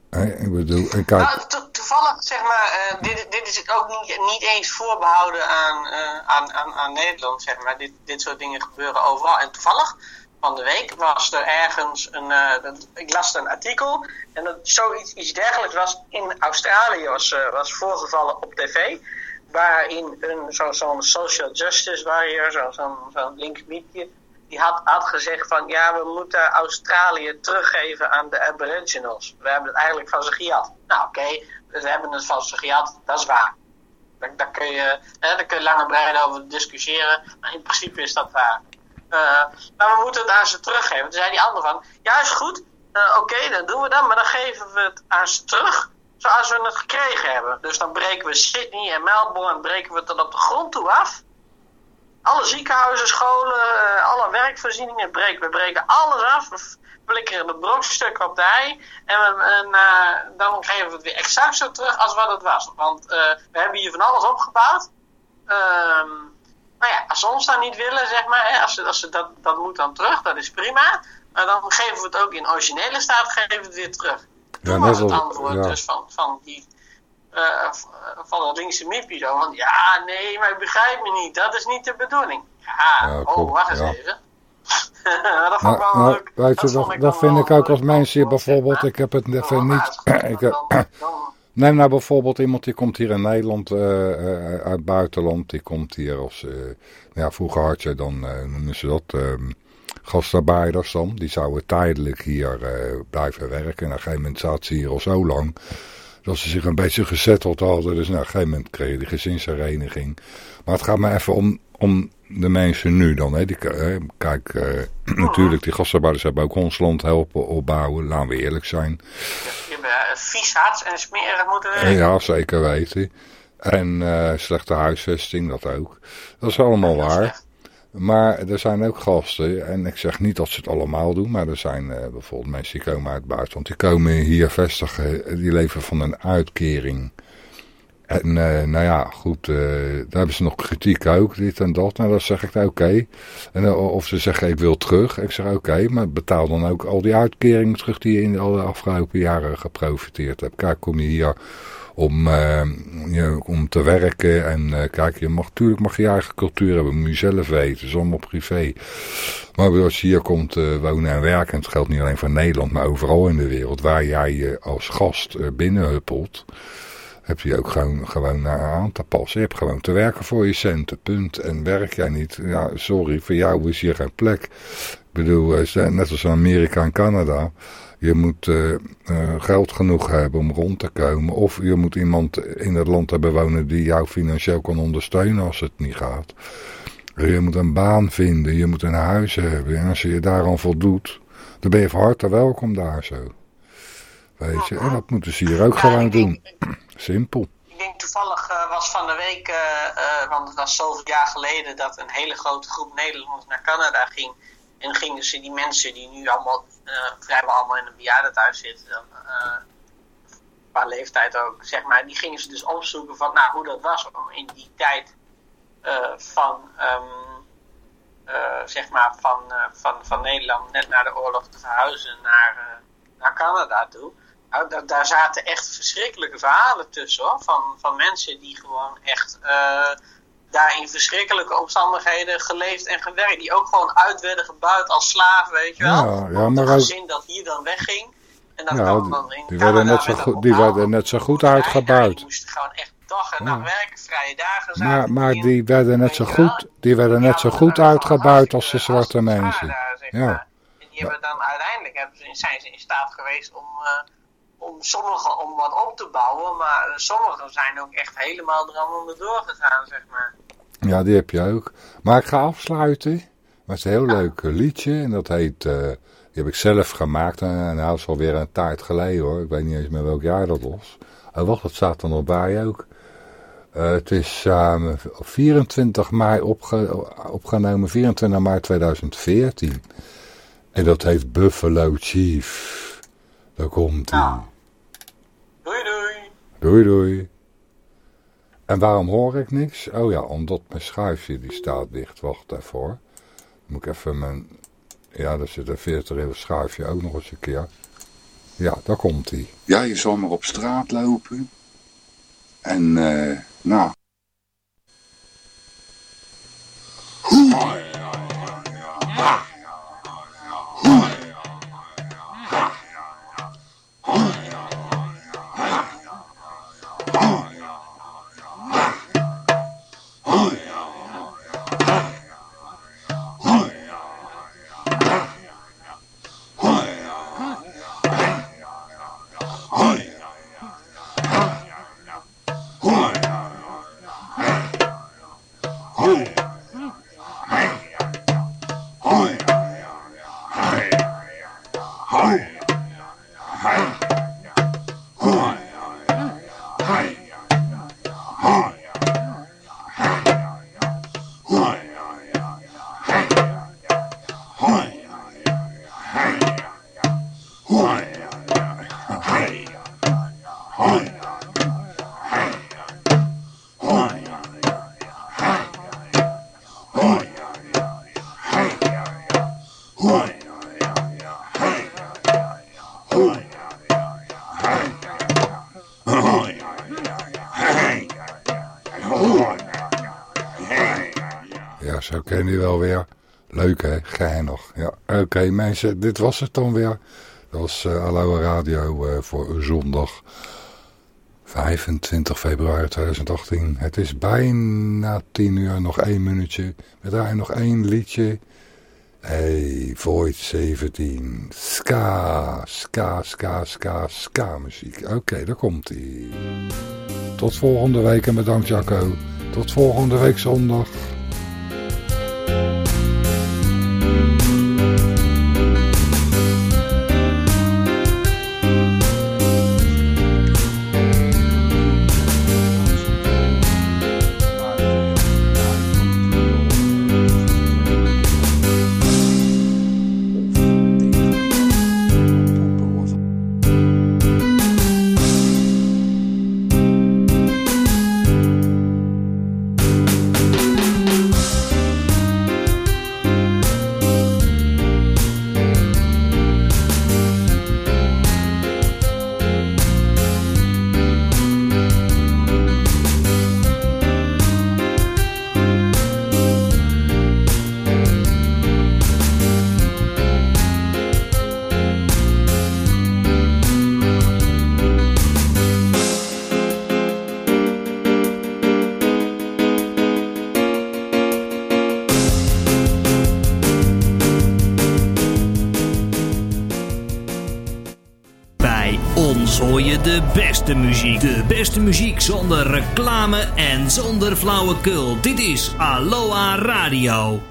Eh, ik bedoel, en kijk, Nou, to- toevallig, zeg maar, dit, dit is ook niet, eens voorbehouden aan, aan, aan, aan Nederland, zeg maar. Dit, dit soort dingen gebeuren overal. En toevallig, van de week was er ergens een, eh, ik las een artikel en dat zoiets iets dergelijks was in Australië was, eh, was voorgevallen op tv. Waarin een zo- zo'n social justice warrior, zo- zo'n zo'n links die had, had gezegd van ja, we moeten Australië teruggeven aan de aboriginals. We hebben het eigenlijk van ze gejat. Nou oké, we hebben het van ze gejat, dat is waar. Daar, kun je, hè, daar kun je lang en breed over discussiëren, maar in principe is dat waar. Eh, maar we moeten het aan ze teruggeven. Toen zei die ander van, ja is goed, eh, oké, dan doen we dat, maar dan geven we het aan ze terug zoals we het gekregen hebben. Dus dan breken we Sydney en Melbourne, breken we het dan op de grond toe af. Alle ziekenhuizen, scholen, eh, alle werkvoorzieningen breken. We breken alles af. We flikkeren de brokstukken op de ei. En, dan geven we het weer exact zo terug als wat het was. Want we hebben hier van alles opgebouwd. Ehm nou ja, als ze ons dan niet willen, zeg maar, hè, als ze, als ze dat, dat moet dan terug, dat is prima. Maar dan geven we het ook in originele staat, geven we het weer terug. Ja, net was het antwoord ja. dus van, van die eh, van het linkse mippie zo. Van ja, nee, maar u begrijpt me niet. Dat is niet de bedoeling. Ja, Ja, oh, klopt, wacht eens ja. even. dat vond ik wel nou, leuk. weet je, vond dat, dat vind ik ook als mensen bijvoorbeeld, ik heb het even niet, ik heb, neem nou bijvoorbeeld iemand die komt hier in Nederland eh, uit het buitenland, die komt hier als, eh, ja vroeger had je dan, noemen ze dat, ehm gastarbeiders dan, die zouden tijdelijk hier blijven werken. En op een gegeven moment zaten ze hier al zo lang, dat ze zich een beetje gezetteld hadden, dus nou, op een gegeven moment kreeg je die gezinshereniging. Maar het gaat me even om, om de mensen nu dan. Hè. Die, kijk, eh, natuurlijk, die gastarbeiders hebben ook ons land helpen opbouwen. Laten we eerlijk zijn. Je hebt eh, en smerig moeten werken. Ja, zeker weten. En eh, slechte huisvesting, dat ook. Dat is allemaal Dat waar. Maar er zijn ook gasten, en ik zeg niet dat ze het allemaal doen, maar er zijn bijvoorbeeld mensen die komen uit het buitenland, die komen hier vestigen, die leven van een uitkering. En eh, nou ja, goed, eh, daar hebben ze nog kritiek ook, dit en dat. Nou, dan zeg ik, nou, oké. Eh, Of ze zeggen, ik wil terug. Ik zeg, oké, maar betaal dan ook al die uitkeringen terug die je in de afgelopen jaren geprofiteerd hebt. Kijk, kom je hier om, je, om te werken. En kijk, je mag, natuurlijk mag je eigen cultuur hebben, moet je zelf weten. Dat is privé. Maar als je hier komt wonen en werken, en het geldt niet alleen voor Nederland, maar overal in de wereld, waar jij je als gast binnenhuppelt. Heb je ook gewoon, gewoon aan te passen. Je hebt gewoon te werken voor je centen, punt. En werk jij niet, ja, sorry, voor jou is hier geen plek. Ik bedoel, eh, net als in Amerika en Canada. Je moet uh, geld genoeg hebben om rond te komen. Of je moet iemand in het land hebben wonen die jou financieel kan ondersteunen als het niet gaat. Je moet een baan vinden, je moet een huis hebben. En als je je daaraan voldoet, dan ben je van harte welkom daar zo. Weet je, en dat moeten ze hier ook gewoon doen. Simpel. Ik denk toevallig uh, was van de week, uh, uh, want het was zoveel jaar geleden dat een hele grote groep Nederlanders naar Canada ging. En gingen ze die mensen die nu allemaal vrijwel allemaal in een bejaardentehuis zitten, qua leeftijd ook, zeg maar, die gingen ze dus opzoeken van nou, hoe dat was om in die tijd van, um, zeg maar, van, van, van Nederland net na de oorlog te verhuizen naar, naar Canada toe. Nou, daar, daar, zaten echt verschrikkelijke verhalen tussen hoor. Van, van mensen die gewoon echt uh, daar in verschrikkelijke omstandigheden geleefd en gewerkt. Die ook gewoon uit werden gebuit als slaven, weet je wel. Ja, ja maar ook... gezin dat hier dan wegging. En dat ja, dan, dan in die werden net zo goed, die werden net zo goed uitgebuit. Die moesten gewoon echt dag en nacht werken, vrije dagen zijn. Maar, maar die werden net zo goed, die werden net zo goed uitgebuit als de zwarte mensen. Ja. En die hebben dan uiteindelijk hebben ze, zijn ze in staat geweest om... Uh, om sommigen om wat op te bouwen, maar sommigen zijn ook echt helemaal er allemaal onderdoor gegaan, zeg maar. Ja, die heb je ook. Maar ik ga afsluiten. Maar het is een heel ja. leuk liedje en dat heet, uh, die heb ik zelf gemaakt en, dat is alweer een tijd geleden hoor. Ik weet niet eens meer welk jaar dat was. Oh, wacht, dat staat er nog bij ook. Uh, het is uh, 24 mei opge opgenomen, 24 mei 2014. En dat heet Buffalo Chief. Daar komt hij. Doei doei. En waarom hoor ik niks? Oh ja, omdat mijn schuifje die staat dicht. Wacht hoor. Moet ik even mijn... Ja, daar zit een virtuele schuifje ook nog eens een keer. Ja, daar komt hij. Ja, je zal maar op straat lopen. En, eh, uh, nou... Oké okay, mensen, dit was het dan weer. Dat was uh, Radio uh, voor zondag 25 februari 2018. Het is bijna 10 uur, nog één minuutje. We draaien nog één liedje. Hey, Void 17. Ska, ska, ska, ska, ska muziek. Oké, daar komt ie. Tot volgende week en bedankt Jacco. Tot volgende week zondag. Zonder reclame en zonder flauwekul. Dit is Aloha Radio.